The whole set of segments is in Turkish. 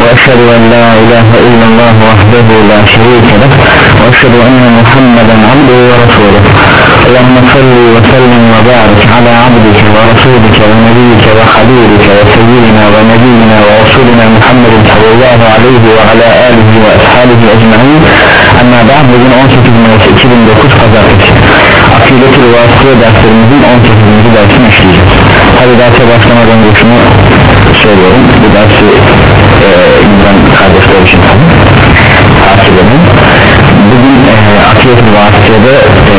وأشهد أن لا إله إلا الله وحده لا شريك له وأشهد أن محمدا عبده ورسوله. اللهم صل وسلم وبارك على عبدك ورسولك ونبيك وخليلك وسيدنا ونبينا ورسولنا محمد صلى الله عليه وعلى آله وأصحابه أجمعين. أما بعد bugün 18 Mayıs 2009 Pazartesi Akidet-i Vasıya derslerimizin 18. dersini işleyeceğiz Tabi derse başlamadan önce şunu söylüyorum. Bu dersi e, İmran kardeşler için Takip edin Bugün e, Akidet-i Vasıya'da e,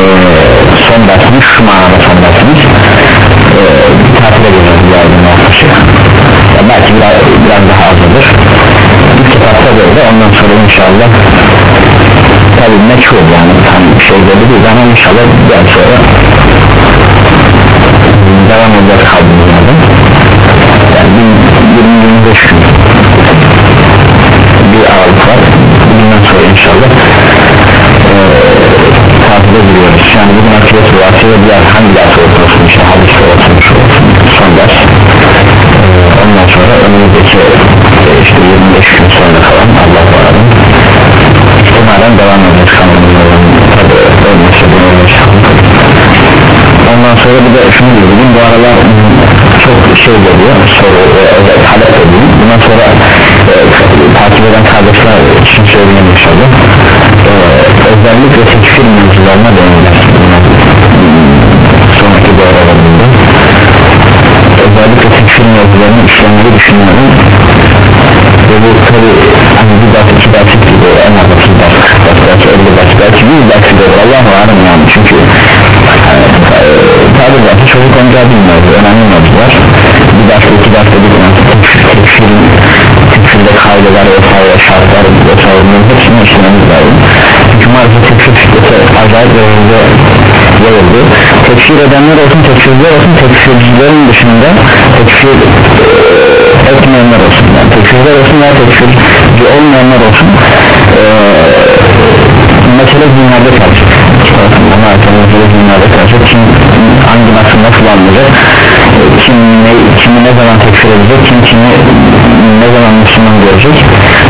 son dersimiz şu manada son dersimiz. E, Tatile gireceğiz bu yaklaşık ya Belki biraz, biraz daha az olur Bir kitapta böyle ondan sonra inşallah tabi meçhul yani tam şey değil ama inşallah daha sonra devam edeceğiz kaldığımız yani 20-25 gün bir aralık var. Bundan sonra inşallah ee, tatile giriyoruz yani bugün akıllı sıvasıyla diğer hangi ders olsun işte hadis olsun şu olsun son ders. Ee, ondan sonra önümüzdeki e, işte 25 gün sonra falan Allah var. İhtimalen devam edeceğiz kanalımızın tabi ölmese bunu ondan sonra bir de şunu diyor bu aralar çok şey geliyor soru e, talep ediyor bundan sonra e, takip eden kardeşler için söyleyeyim inşallah. E, özellikle tekfir mevzularına değinler sonraki doğrularında özellikle tekfir mevzularını işlemeyi düşünüyorum. Ve bu tabi hani bir ders iki ders gibi en az 30 ders 40 ders 50 ders belki 100 ders gibi Allah'u alem yani. Çünkü tabi zaten çocuk oyuncağı bilmiyoruz önemli mevzular bir ders iki ders dedik tekfirin tekfirde kaydeler vesaire şartlar vesaire bunların hepsini işlememiz lazım çünkü maalesef tekfir fikreti acayip derecede yayıldı. Tekfir edenler olsun tekfirciler olsun tekfircilerin dışında tekfir etmeyenler olsun. Yani tekfirler olsun veya tekfirci olmayanlar olsun ee, mesele dünyada karşı ama mesele dünyada karşı. Kim hangi nasıl nasıl anlayacak kim ne, kimi ne zaman tekfir edecek? Kim kimi ne zaman Müslüman görecek?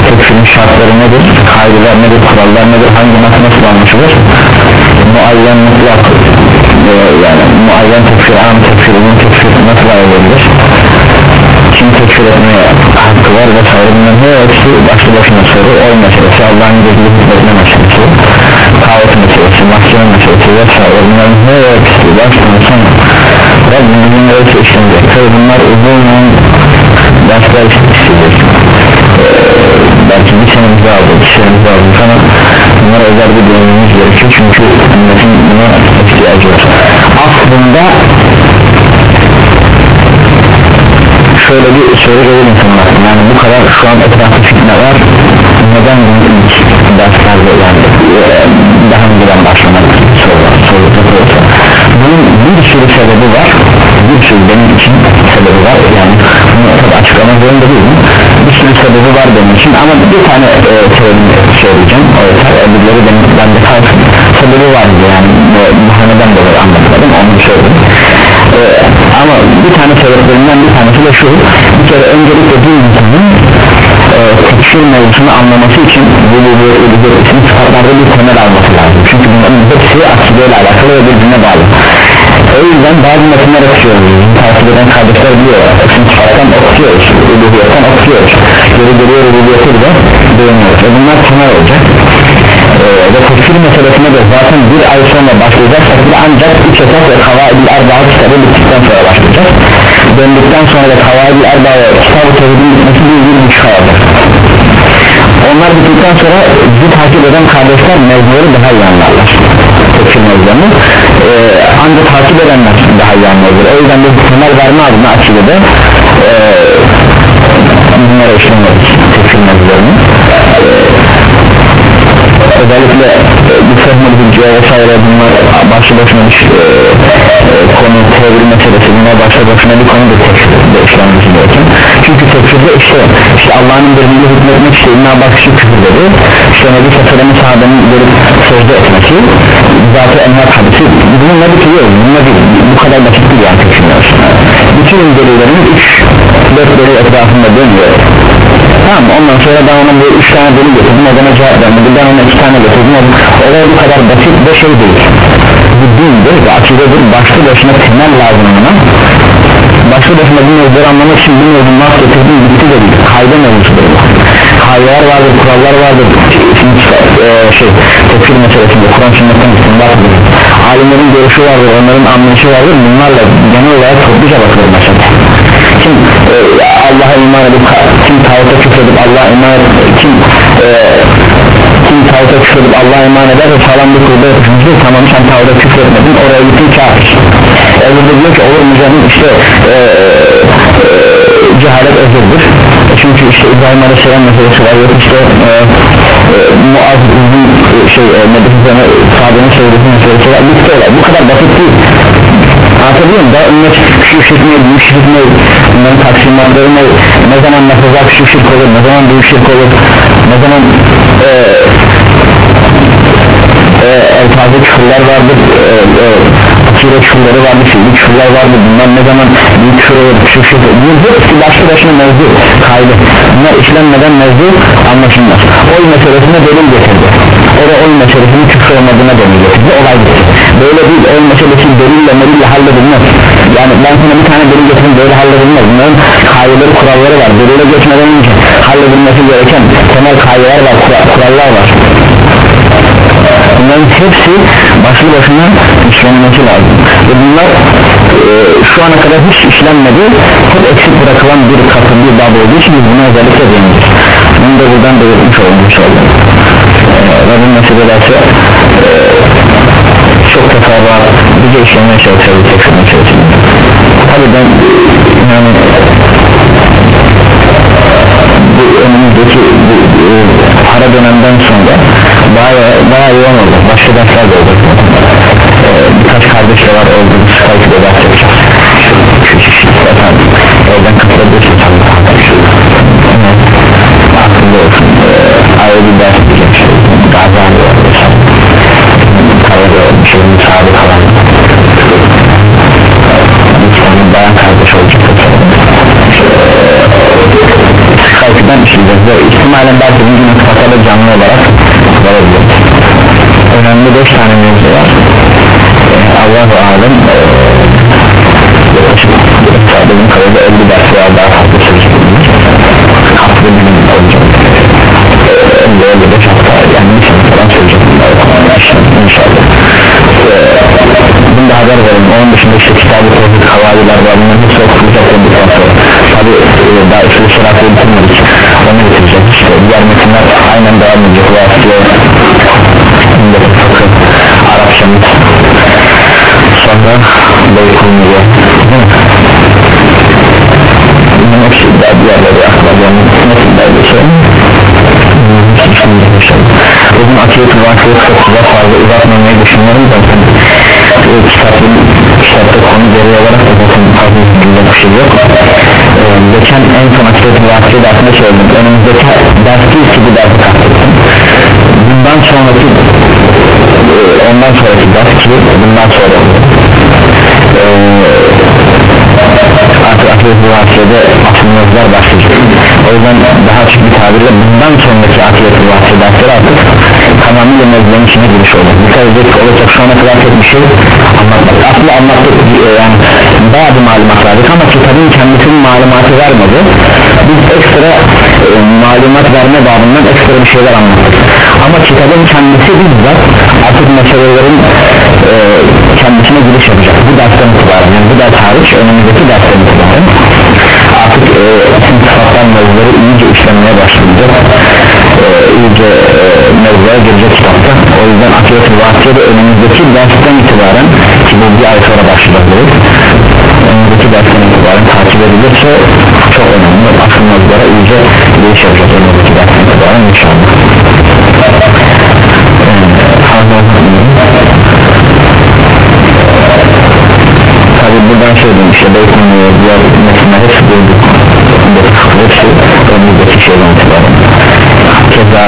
Tekfirin şartları nedir? Kaydeler nedir? Kurallar nedir? Hangi nasıl nasıl anlaşılır muayyen mutlak e, yani muayyen tekfir am tekfir ümum tekfir nasıl ayrılabilir kim tekfir etmeye hakkı var vesaire bunların hepsi başlı başına soru. Oy meselesi Allah'ın gözünü hizmetine meselesi kahvet meselesi mahkeme meselesi vesaire bunların hepsi başlı sona Rabbimizin hepsi işlenecek tabi bunlar uzun dersler isteyecek ee, belki bir senemizi aldı bir senemizi aldı ama bunlara özel bir dönemimiz gerekiyor çünkü ümmetin buna ihtiyacı var aslında şöyle bir soru gelir insanlar yani bu kadar şu an etrafta fitne var neden bunu ilk derslerde yani e, daha önceden başlamak sorular sorular bunun bir sürü sebebi var. Bir sürü benim için sebebi var. Yani bunu tabi açıklamak zorunda değilim. Bir sürü sebebi var benim için ama bir tane e, sebebini söyleyeceğim. O yeter öbürleri benim bende kalsın sebebi vardı yani daha neden dolayı anlatmadım onu söyledim. Ee, ama bir tane sebeplerinden bir tanesi de şu. Bir kere öncelikle bir insanın e, tekfir mevzusunu anlaması için bu bu isim sıfatlarda bir temel alması lazım. Çünkü bunların hepsi akideyle alakalı ve birbirine bağlı. O yüzden bazı metinler okuyoruz. Takip eden kardeşler biliyorlar. İsim sıfattan okuyoruz. Uluhiyetten okuyoruz. Geri geliyor uluviyeti de beğeniyoruz. Ve bunlar temel olacak. Ee, ve tekfir meselesine de zaten bir ay sonra başlayacaksak ancak üç esas ve kavaidil arba'a kitabı bittikten sonra başlayacak döndükten sonra da kavaidil arba'a kitabı tevhidin bitmesi bir bir buçuk onlar bittikten sonra bizi takip eden kardeşler mevzuları daha iyi anlarlar. Tekfir mevzularını ee, ancak takip edenler daha iyi anlayabilir. O yüzden biz temel verme adına açıkladı. Ee, bunlara işlemedik tekfir mevzularını özellikle e, bu fehmül hücce vesaire bunlar başlı başına bir e, e, konu tevil meselesi. Bunlar başta boşuna bir konudur tekfirde işlenmesi gereken. Çünkü tekfirde işte, işte Allah'ın birliğini hükmetmek işte İbn Abbas şu küfür dedi işte Nebi Satır'ın sahabenin gelip sözde etmesi zatı envat hadisi bununla bitiriyor bununla değil bu kadar basit değil yani tekfirler bütün delillerin 3 4 delil etrafında dönüyor tamam ondan sonra ben ona bu 3 tane delil getirdim o bana cevap vermedi ben ona 2 tane getirdim olay bu kadar basit bir şey değil. Bu dindir ve akidedir başlı başına temel lazım ona. Başlı başına bu mevzuları anlamak için bu mevzu nasıl getirdim bitti de değil kayda mevzusudur kaydalar vardır kurallar vardır. Şimdi e, şey tefsir meselesinde Kur'an sünnetten istinbatdır alimlerin görüşü vardır onların anlayışı vardır bunlarla genel olarak topluca bakılır mesela. Kim e, Allah'a iman edip kim tağuta küfredip Allah'a iman edip kim e, kim tağuta küfredip Allah'a iman eder ve falan bir kurda yapışmıştır tamam sen tağuta küfretmedin oraya gittin kafir. Elbette diyor ki olur mu canım işte e, e, cehalet özürdür. Çünkü işte İbrahim Aleyhisselam meselesi var. Yok işte e, e, Muaz e, şey e, Hüseyin'e sahabenin söylediği meselesi var. Bitti bu kadar basit değil anlatabiliyor muyum? Daha ümmet küçük şirk mi, büyük şirk mi, bunların taksimatları ne, ne zaman nefazlar küçük şirk olur, ne zaman büyük şirk olur, ne zaman e, e, elfazı küfürler vardır, e, e, akire küfürleri vardır, fiili küfürler vardır, bunlar ne zaman büyük küfür olur, küçük şirk olur, bu hepsi başlı başına mevzu, kaydı, bunlar işlenmeden mevzu anlaşılmaz, oy meselesine delil getirdi, da oy meselesinin küfür olmadığına delil getirdi, olay bitti, böyle değil, oy meselesi delille melille halledilmez, yani ben sana bir tane delil getirdim böyle halledilmez, bunların kaydeleri kuralları var, delile geçmeden önce halledilmesi gereken temel kaydeler var, kurallar var. Bunların hepsi başlı başına işlenmesi lazım. Ve bunlar e, şu ana kadar hiç işlenmedi. Hep eksik bırakılan bir katı bir bab olduğu için biz buna özellikle değindik bunu da buradan belirtmiş oldum inşallah e, ve bu meselelerse e, çok bize işlemeye çalışıyoruz tekrar meselesini tabi ben yani bu önümüzdeki bu, bu, ara dönemden sonra baya, baya yoğun oldu başka dersler de oldu ee, birkaç kardeş de var oldu Skype'de ders yapacağız efendim evden katılabilirsiniz aklında olsun ee, ayrı bir ders yapacağım işte gazali kaydı bir şeyin sahibi kalan lütfen bayan kardeş olacak Skype'den işleyeceğiz ve ihtimalen belki bir gün kapalı canlı olarak verebiliriz önemli 5 tane mevzu var. Ee, Allah-u Alem e, yaklaşık benim kadarıyla 50 ders veya daha fazla sürecek hafta bir gün olacak 50-55 hafta yani sene falan sürecek inşallah. Bunu da haber verin onun dışında işte kitabı tevhid havaliler var. Bunların hepsi okuyacak olduktan sonra tabi daha üstü sıratı bitirmedik. Onu bitireceğiz işte diğer metinler aynen devam edecek. Fıkıh Arapçamız. Sonra Beykulmiye. Bunun hepsi daha diğerleri akılacağını metinler geçelim Bugün akiyet vakıya çok güzel fazla uzatmamayı düşünüyorum zaten e, kitapın kitapta konu geri olarak da zaten fazla bir bir şey yok. E, geçen en son akiyet vakıya dersinde söyledim. Önümüzdeki ders değil ki bu dersi kastettim. Bundan sonraki e, ondan sonraki ders ki bundan sonra. E, artık akiyet vakiyede aslında başlayacak. O yüzden daha açık bir tabirle bundan sonraki akiyet vakiyede dersleri artık tamamıyla mevzuların içine giriş olur dikkat edecek olacak şu ana kadar tek bir şey anlatmak. Aslında anlattık e, yani bir malumat ama kitabın kendisinin malumatı vermedi. Biz ekstra e, malumat verme babından ekstra bir şeyler anlattık. Ama kitabın kendisi bizzat artık meselelerin e, kendisine giriş yapacak. Bu dersten itibaren yani bu ders hariç önümüzdeki dersten itibaren artık e, sıfatlar mevzuları iyice işlenmeye başlayacak. E, iyice e, mevzuya girecek kitapta. O yüzden akiret-i vakiyede önümüzdeki dersten itibaren ki bu bir ay sonra başlayacak önümüzdeki dersten itibaren takip edilirse çok önemli asıl mevzulara iyice giriş yapacak önümüzdeki dersten itibaren inşallah. E, buradan şey demiş ya Beytan'ın yazılar mesela hepsi bulduk hepsi önümüzdeki şeyden itibaren keza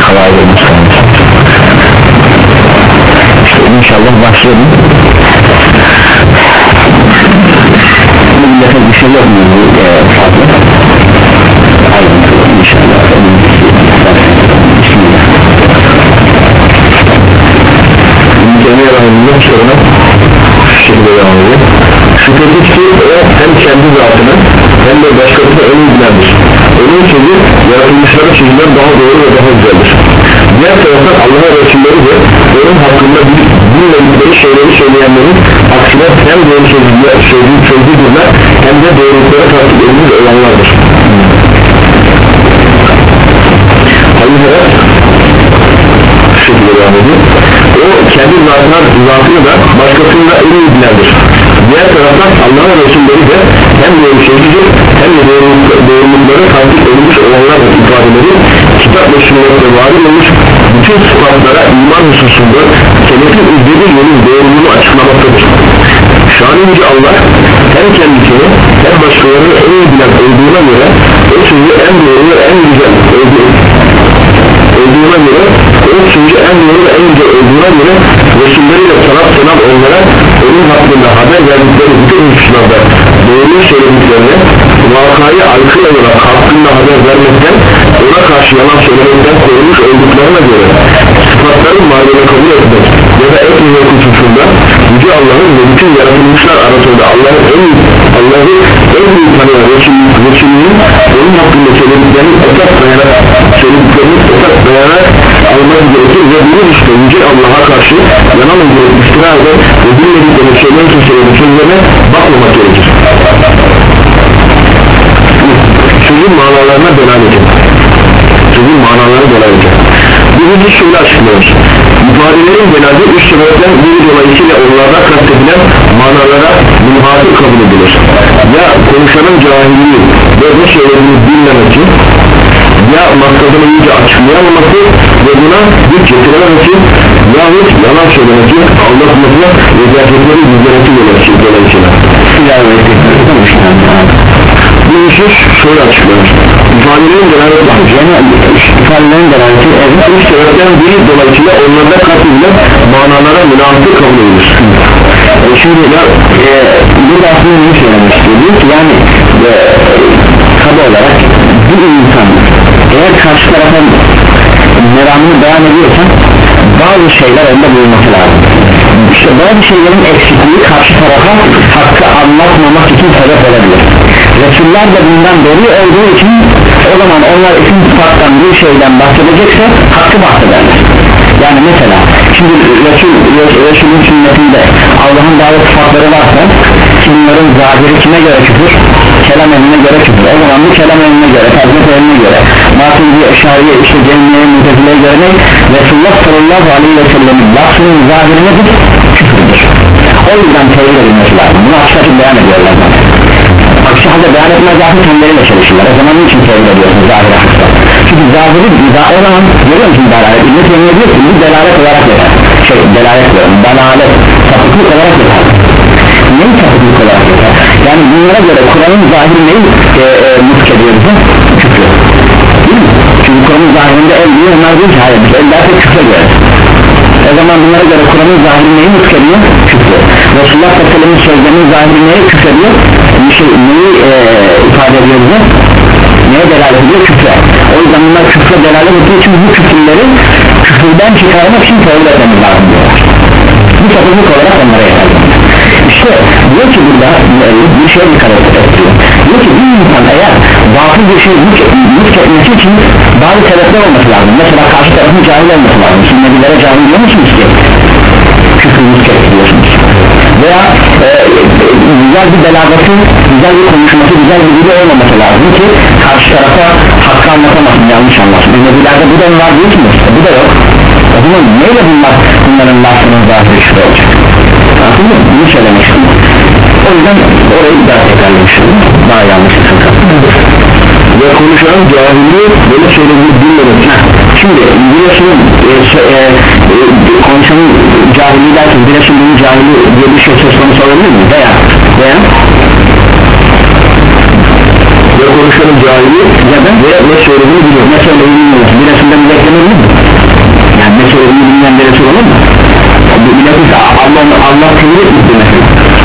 havai vermiş işte inşallah başlayalım millete bir şey yok mu fazla ayrıntılı inşallah önümüzdeki Bismillah Mütemel Rahim'in sorunu şekilde ediyor. Şüphesiz ki o hem kendi zatını hem de başkasını en iyi bilendir. Onun sözü yaratılmışların sözünden daha doğru ve daha güzeldir. Diğer taraftan Allah'a Resulleri de onun hakkında bilmedikleri şeyleri söyleyenlerin aksine hem doğru sözlüler, sözlü, sözlüdürler hem de doğruluklara takip edilir olanlardır. Hayır diğer taraftan Allah'ın Resulleri de hem sözlüdür hem de doğruluk, doğrulukları takip edilmiş olanlar ifadeleri kitap ve sünnette varid olmuş bütün sıfatlara iman hususunda selefin izlediği yolun doğruluğunu açıklamaktadır. Şanı Yüce Allah hem kendisini hem başkalarını en iyi bilen olduğuna göre o sözü en doğru en güzel olduğu olduğuna göre sözü en doğru ve en güzel olduğuna göre Resulleriyle sanat sanat onlara onun hakkında haber verdikleri bütün hususlarda doğruyu söylediklerini vakayı aykırı olarak hakkında haber vermekten ona karşı yalan söylemekten korumuş olduklarına göre sıfatların varlığını kabul etmek ya da etmemek hususunda Yüce Allah'ın ve bütün yaratılmışlar arasında Allah'ın en Allah'ı en iyi tanıyan Resulünün onun hakkında söylediklerini esas dayanarak söylediklerini esas dayanarak almak gerekir ve bunun işte Yüce Allah'a karşı iftira eden ve bilmediklerini söyleyen kimselerin sözlerine bakmamak gerekir. Sözün manalarına delalet sözün manalarına delalet husus şöyle açıklıyoruz ifadelerin genelde üç sebepten biri dolayısıyla onlarda kastedilen manalara münhasır kabul edilir. Ya konuşanın cahilliği ve bu söylediğini bilmemesi ya maksadını iyice açıklayamaması ve buna bir getirememesi yahut yalan söylemesi aldatması ve gerçekleri gizlemesi dolayısıyla bu husus şöyle açıklanır ifadelerin delaleti yani ifadelerin delaleti evet üç sebepten biri dolayısıyla onlarda katılıyor manalara münasır kabul edilir. E, şimdi ya, e, burada aslında ne söylemek istiyor diyor ki yani e, kaba olarak bir insan eğer karşı tarafa meramını beyan ediyorsa bazı şeyler onda bulunması lazım. İşte bazı şeylerin eksikliği karşı tarafa hakkı anlatmamak için sebep olabilir Resuller de bundan dolayı olduğu için o zaman onlar isim sıfattan bir şeyden bahsedecekse hakkı bahsederler. Yani mesela şimdi Resul, Resulün sünnetinde Allah'ın bazı sıfatları varsa bunların zahiri kime göre küfür? Kelam eline göre küfür. O zaman bu kelam eline göre tazmet eline göre Maturidi Eşariye işte Cemil'e Mutezileye göre ne? Resulullah sallallahu aleyhi ve sellemin lafının zahiri nedir? Küfürdür. O yüzden tevhid edilmesi lazım. Bunu açık açık beyan ediyorlar halde beyan etmez zaten kendileriyle çalışırlar. O zaman niçin tevhid ediyorsun zahiri haksa çünkü zahiri o zaman görüyor musun dalalet? İbn-i Teymiye diyor ki bu delalet olarak yeter. Şey delalet diyorum dalalet sapıklık olarak yeter. Neyi sapıklık olarak yeter? Yani bunlara göre Kur'an'ın zahiri neyi e, e, mutk ediyor bize? Küfür. Çünkü Kur'an'ın zahirinde el diyor onlar diyor ki. Hayır el derse küfre göre. O zaman bunlara göre Kur'an'ın zahiri neyi mutk ediyor Resulullah Aleyhisselam'ın sözlerinin zahiri neyi küfür ediyor bir şey neyi e, ifade ediyor bize? Neye delalet ediyor? Küfre. O yüzden bunlar küfre delalet ettiği için bu küfürleri küfürden çıkarmak için tevhid etmemiz lazım diyorlar. Bu sapıklık olarak onlara yeter işte diyor ki burada bir şey dikkat ediyor diyor. Ki bir insan eğer batıl bir şey mülk etmesi için bazı sebepler olması lazım. Mesela karşı tarafın cahil olması lazım. Şimdi nebilere cahil diyor musunuz ki? Küfür mülk ediyorsunuz veya e, güzel bir belagatı güzel bir konuşması güzel bir dili olmaması lazım ki karşı tarafa hakkı anlatamasın yanlış anlasın nebilerde bu da var değil mi bu da yok. O zaman neyle bunlar bunların lafının zahiri şüphe olacak? Anladın mı? bunu söylemek o yüzden orayı daha tekrarlamışım. Daha yanlış ve konuşan cahilliği böyle söylediğini bilmemek. Şimdi biliyorsunuz e, e, e, konuşanın cahilliği derken biliyorsunuz cahilliği diye bir şey söz konusu olabilir mi? veya veya? Ve konuşanın cahili ya da ve ne söylediğini biliyor. Ne söylediğini bilmiyor. Bir Resul'den beklenir mi? yani ne söylediğini bilmeyen bir Resul olur mu? Bilakis Allah, Allah tevhid etmişti mesela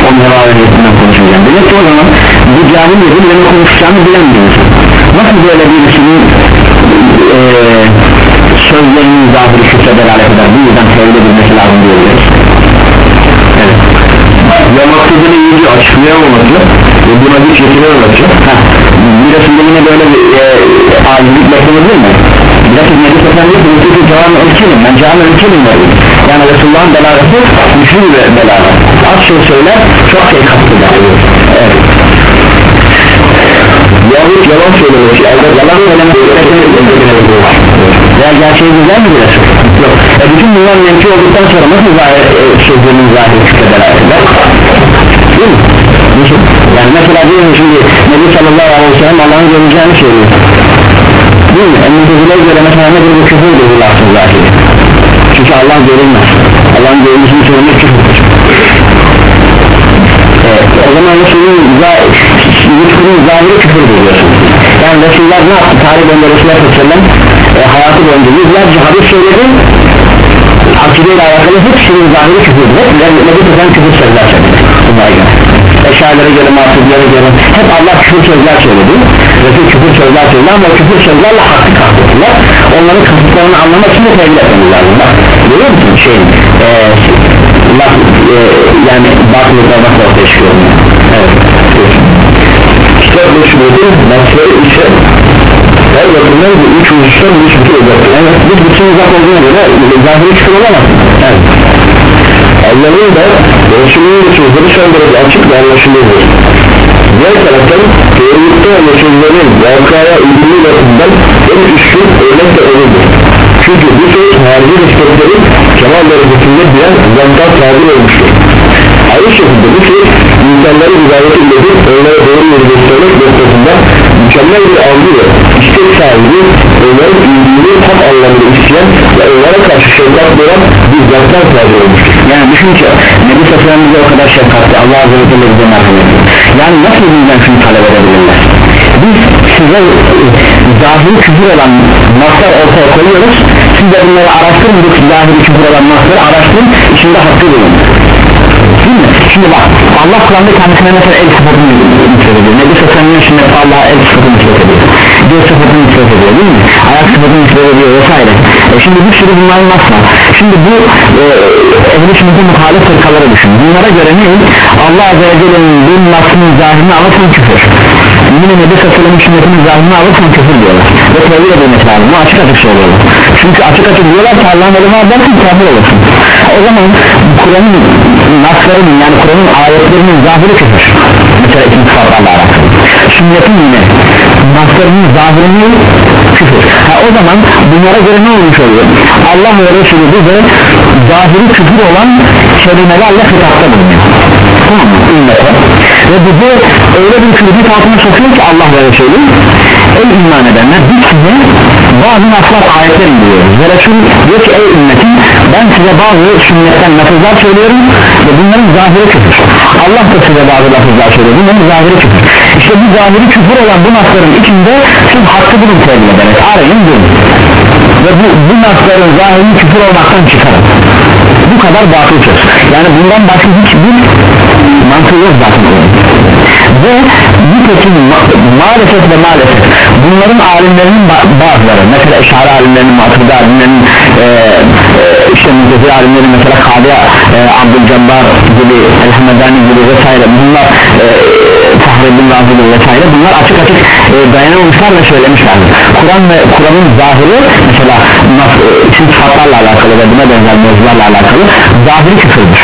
onun niyetinden konuşacağım demek ki o zaman bu cahil dedi benim konuşacağımı bilen bir insan. Nasıl böyle birisinin e, sözlerinin zahiri şükre delalet eder bu yüzden tevhid edilmesi lazım diyoruz evet. Ya maksudunu iyice açıklayamaması ve buna güç yetirememesi bir Resul'de yine böyle bir e, alimlik beklenebilir mi? Bilakis Nebi ki "Nüfusu cevamen ölçelim ben cevamen ölçelim derim yani Resulullah'ın belaleti güçlü bir belalet az şey söyler çok şey kaptırır. Evet. Yahut yalan söylemesi elde yalan söylemek veya gerçeği güzel mi Resul? yok e bütün bunlar mümkü olduktan sonra nasıl zahir, e, şükre delalet eder? değil mi? Niçin? yani mesela diyelim şimdi Nebi sallallahu aleyhi ve sellem Allah'ın göreceğini söylüyor değil mi? Emmüzüleye göre mesela nedir bu küfür diyor lafız zahiri çünkü Allah görülmez Allah'ın görülmesini söylemek küfürdür evet, o zaman Resul'ün zahiri küfür diyorsun yani Resulullah ne yaptı? tarih Resulullah sallallahu e, hayatı boyunca yüzlerce hadis söyledi. Akideyle alakalı hepsinin zahiri küfürdür hep Nebi Sefem küfür sözler söyledi bunlara göre. Eşyalara göre mahsublere göre hep Allah küfür sözler söyledi. Resul küfür sözler söyledi ama o küfür sözlerle hakkı kastettiler onların kasıtlarını anlamak için de tevhid etmemiz bak görüyor musun şey e, laf, e, yani batılıkla bak ortaya çıkıyor evet kitap meşrudu nasları ise her bakımdan bu üç husustan üç bütün uzaktır evet biz bütün uzak olduğuna göre zahiri küfür olamaz. Evet Allah'ın da Resulünün de sözleri son derece açık ve anlaşılırdır. Diğer taraftan teorikte ve sözlerin vakaya ilgili bakımdan en üstün örnek de olurdur. Çünkü bu söz harici nispetlerin kemal derecesinde bilen zantar tabir olmuştur Aynı şekilde bu söz insanları hidayete iledir onlara doğru yolu göstermek noktasında mükemmel bir algı ve istek sahibi onların iyiliğini tam anlamda isteyen ve onlara karşı şefkat veren bir zatlar tabir olmuştur. Yani düşün ki Nebi Sefem bize o kadar şefkatli Allah Azze ve Celle bize merhamet yani nasıl bizden şunu talep edebilirler? Biz size zahiri küfür olan naslar ortaya koyuyoruz. Siz de bunları araştırın bu zahiri küfür olan nasları araştırın içinde hakkı bulun değil mi? Şimdi bak Allah Kur'an'da kendisine mesela el sıfatını nispet ediyor Nebi Sefem'in şimdi Allah'a el sıfatını nispet ediyor göz sıfatını nispet ediyor değil mi? ayak sıfatını nispet ediyor vesaire. E şimdi bir sürü bunların nasıl şimdi bu e, ehli sünnetin muhalif fırkaları düşün. Bunlara göre ne? Allah Azze ve Celle'nin bu nasının zahirini alırsan küfür. Yine Nebi Sefem'in sünnetinin zahirini alırsan küfür diyorlar. Ve tevhid edilmesi lazım. Bu açık açık söylüyorlar. Çünkü açık açık diyorlar ki Allah'ın var dersin kafir olursun o zaman Kur'an'ın naslarının yani Kur'an'ın ayetlerinin zahiri küfür mesela ikinci sıfatlarla alakalı. Sünnetin yine naslarının zahirini küfür ha, o zaman bunlara göre ne olmuş oluyor? Allah ve Resulü bize zahiri küfür olan kelimelerle hitapta bulunuyor tamam mı ümmete ve bizi öyle bir küfür altına sokuyor ki Allah ve Resulü ey iman edenler biz size bazı naslar ayetler indiriyoruz. Ve Resul diyor ki ey ümmetim ben size bazı sünnetten lafızlar söylüyorum ve bunların zahiri küfür. Allah da size bazı lafızlar söylüyor bunların zahiri küfür. İşte bu zahiri küfür olan bu nasların içinde siz hakkı bulun tevhid ederek arayın bulun ve bu, bu nasların zahiri küfür olmaktan çıkarın bu kadar batıl yani bundan başka hiçbir mantığı yok zaten. Ve nitekim ma maalesef ve maalesef bunların alimlerinin ba bazıları mesela eşari alimlerinin matırda alimlerinin e, e, işte müddetli alimlerin mesela Kadı e, Abdülcabbar gibi Elhamedani gibi vesaire bunlar e, Fahreddin Razi gibi vesaire bunlar açık açık e, dayanamamışlar ve söylemişler Kur'an ve Kur'an'ın zahiri mesela e, isim sıfatlarla alakalı ve buna benzer mevzularla alakalı zahiri küfürdür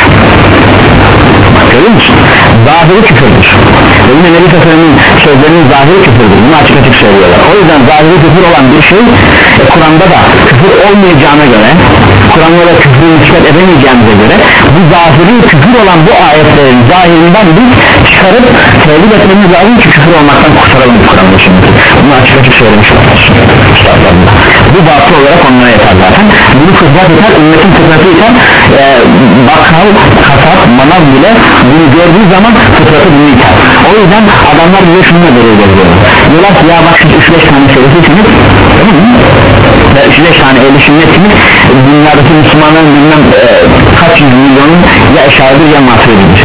görüyor musun? Zahiri küfürdür. Ve yine Nebi Seferi'nin sözlerinin zahiri küfürdür. Bunu açık açık söylüyorlar. O yüzden zahiri küfür olan bir şey e, Kur'an'da da küfür olmayacağına göre Kur'an'da da küfrü nispet edemeyeceğimize göre bu zahiri küfür olan bu ayetlerin zahirinden biz çıkarıp tevhid etmemiz lazım ki küfür olmaktan kurtaralım Kur'an'da şimdi bunu açık açık söylemiş bu batı olarak onlara yeter zaten. Bunu fıtrat yeter ümmetin fıtratı yeter. E, bakkal, kasap, manav bile bunu gördüğü zaman fıtratı bunu yeter. O yüzden adamlar bize şunu da belirliyorlar diyorlar ki ya bak siz 3-5 tane söylesiniz tamam mı? ve tane ehli sünnet mi dünyadaki Müslümanların bilmem e, kaç yüz milyonun ya eşaridir ya maturididir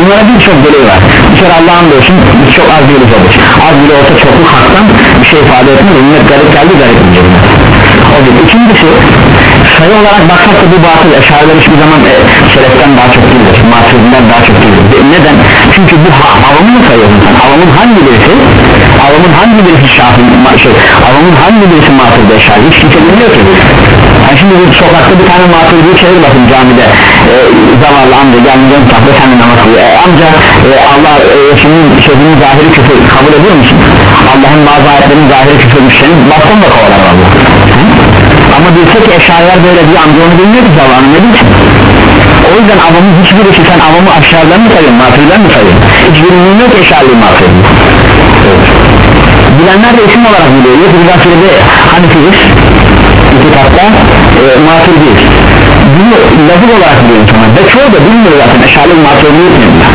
bunlara birçok delil var. Bir kere Allah'ın diyorsun biz çok az değiliz olur az bile olsa çokluk haktan bir şey ifade etmiyor. Ümmet garip geldi garip bir o bir. İkincisi sayı olarak baksak bu batıl. Eşariler hiçbir zaman e, şereften daha çok değildir maturidinden daha çok değildir. Neden? çünkü bu ha, avamı mı sayıyorsun sen avamın hangi birisi? Avamın hangi birisi şafin şey avamın hangi birisi maturidi eşari hiç kimse bilmiyor ki. Yani şimdi bir sokakta bir tane maturidi çevir bakın camide. E, zavallı amca gelmeyeceğim tahta sen namaz kılıyor. E, amca e, Allah e, senin sözünün zahiri küfür kabul ediyor musun? Allah'ın bazı ayetlerinin zahiri küfürmüş senin baston da kovalar Allah bilse ki eşariler böyle diye amca onu bilmiyor ki zavallı ne bilsin o yüzden avamın hiçbirisi sen avamı aşağıdan mı sayıyorsun maturiden mi sayıyorsun? Hiçbiri bilmiyor ki eşarlığı maturidi bilenler de isim olarak biliyor yok bir gafirde Hanefiyiz. İtikatta e, maturidiyiz bunu lafız olarak biliyor insanlar ve çoğu da bilmiyor zaten eşarlığı maturidi bilmiyor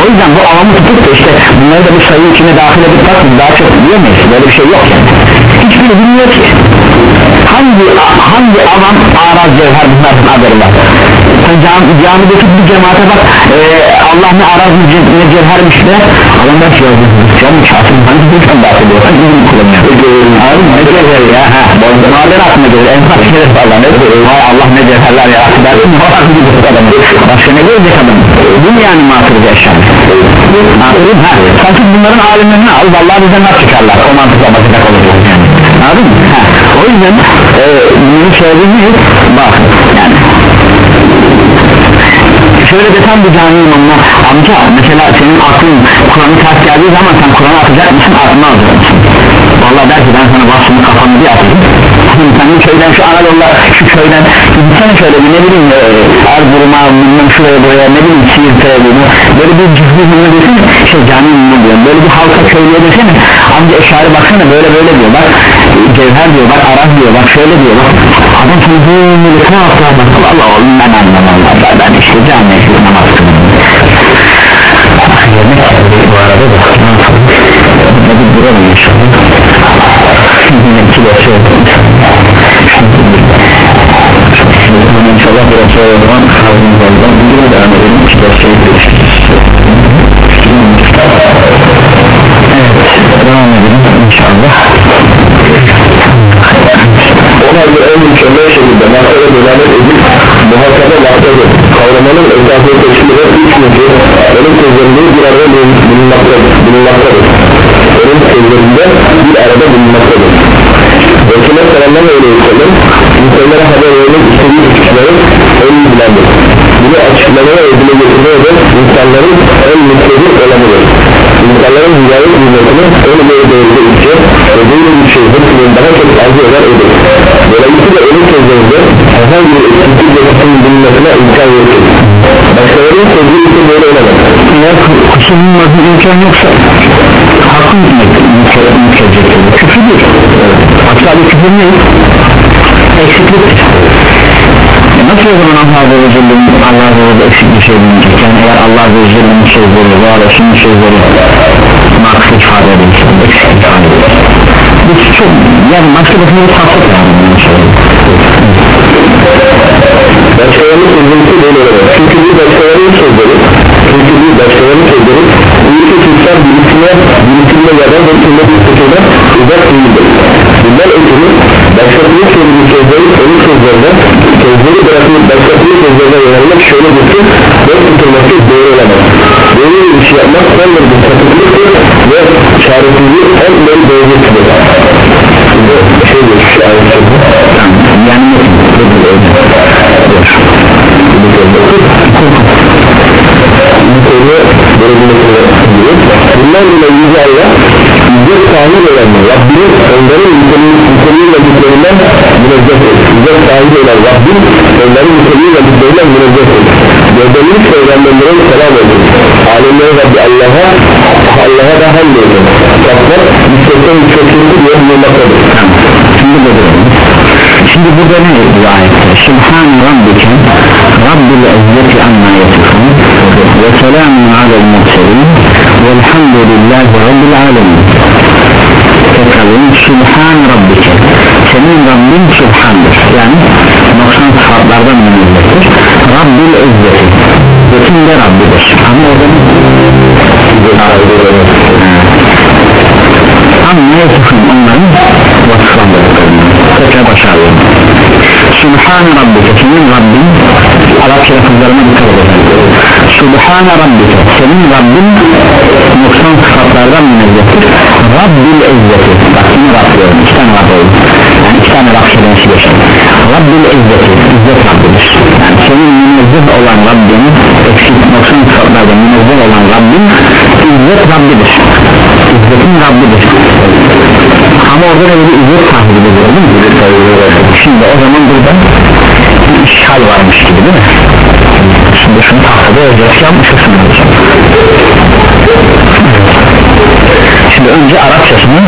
o yüzden bu avamı tutup da işte bunları da bir sayı içine dahil edip bakın daha çok bilemeyiz böyle bir şey yok yani. Hiçbiri bilmiyor ki hangi hangi avam araz cevher bunlardan haberi var? Cam, camideki bir cemaate bak. E, Allah ne araz ne, ce- ne cevhermiş de adam der ki ya bu canım kafir hangi bir sen bahsediyor? Sen izin kullanıyor? Abi ne cevher ya? Ha maden aklına gelir en fazla gelir valla ne vay Allah ne cevherler yarattı dersin var bir bu adamı başka ne görecek adam? Bu mu yani matırı yaşam matırı ha sanki bunların alimlerini al. Vallahi bizden nasıl çıkarlar? O mantıkla bakacak olacak anladın mı? Ha. O yüzden e, bunu söylediğimiz bak yani. Şöyle desem bu cami imamına amca mesela senin aklın Kur'an'ı ters geldiği zaman sen Kur'an'ı atacak mısın? Atma alacak mısın valla der ki ben sana vasfını kafamı bir atayım sen bu köyden şu Anadolu'da şu köyden gitsene şöyle bir ne bileyim e, Erzurum'a bilmem şuraya buraya ne bileyim Siirt'e bunu böyle bir cüzgü bunu desene şey cami imamı diyorum böyle bir halka köylüye desene amca eşari baksana böyle böyle diyor bak cevher diyor bak araz diyor bak şöyle diyor bak adam sana böyle tuhaf tuhaf bak Allah oğlum ben anlamam ben, ben işte cami işte namaz kılıyorum yemek bu arada da ne yapalım? Ne bir duralım inşallah? Yine de şey biraz sonra o zaman kaldığımız yoldan bir de edelim iki şey görüşürüz evet devam edelim inşallah O halde en mükemmel şekilde masaya delalet edip muhasebe maktadır. Kavramanın esasını teşkil eden üç yüzü onun sözlerinde bir arada bulunmaktadır. bulunmaktadır. Onun sözlerinde bir arada bulunmaktadır. Resulullah sallallahu aleyhi ve sellem insanlara haber vermek istediği fikirlerin en bilendir. Bunu açıklamaya ve dile getirmeye de insanların en mutlu olanıdır. İnsanların hidayet hizmetini böyle doğru ülke ve böyle bir şey hepsinin daha çok arzu eder odur. Dolayısıyla onun sözlerinde herhangi bir eksiklik ve kısım bulunmasına imkan yoktur. Başkalarının sözleri ise böyle olamaz. eğer kusur bulunması imkan yoksa hakkı mükecektir küfürdür hatta bir küfür ne? eksikliktir nasıl o zaman Allah ve Celle'nin Allah Azze ve Celle eksik bir şey bulunacak yani eğer Allah ve Celle'nin sözleri var Resulünün sözleri naksı ifade edilmiş eksik ifade edilmiş bu çok yani başka bir şey tatlı yani bunu söyleyeyim Başkalarının sözleri böyle olamaz. Çünkü bu başkalarının sözleri çünkü bu başkalarının sözleri ülke tutsal birisine birisine yadan ve sünnet istekine uzak değildir. Bundan ötürü söylediği sözleri onun sözlerinden sözleri bırakılıp başkasının sözlerine yönelmek şöyle dursun ve tutulması doğru olamaz. Böyle bir iş yapmak son bir sapıklıktır ve çaresizliği en böyle doğrultudur. Şey diyor şu ayet sözü. yani Bu konu böyle bir. Bundan dolayı Yüce Allah İzzet sahibi olan Rabbinin onların niteliği ve güçlerinden münezzehtir. İzzet sahibi olan Rabbin onların niteliği ve güçlerinden münezzehtir. Gönderilmiş peygamberlerin selam olsun. Alemlerin Rabbi Allah'a Allah'a da hamdolsun. Saklar yüksekten yüksekliğini diye bulunmaktadır. şimdi burada şimdi burada ne bu ayette Subhan Rabbike Rabbil İzzeti amma yasifun ve selamun alel murselin velhamdülillahi Rabbil alemin. Tekrarlayın Subhan Rabbike. Senin Rabbin Subhan'dır. Yani noksan sıfatlardan münezzehtir Rabbil İzzeti. Bütün de Rabbidir. Ama orada ama yetişim onların vasıflandırdıklarını tekrar başarılı. Subhane Rabbike senin Rabbin Arapça lafızlarına dikkat edelim Subhane Rabbike senin Rabbin noksan sıfatlardan münezzehtir. Rabbil İzzeti. Bak yine Rab diyorum iki tane Rab oldu. Yani iki tane Rab kelimesi geçti Rabbil İzzeti İzzet Rabbidir. Yani senin münezzeh olan Rabbin eksik noksan sıfatlardan münezzeh olan Rabbin İzzet Rabbidir. İzzetin Rabbidir ama orada ne dedi? İzzet sahibi dedi değil mi? şimdi o zaman burada bir işgal varmış gibi değil mi? şimdi şunu tahtada yazacak yapmışsın şimdi önce Arapçasını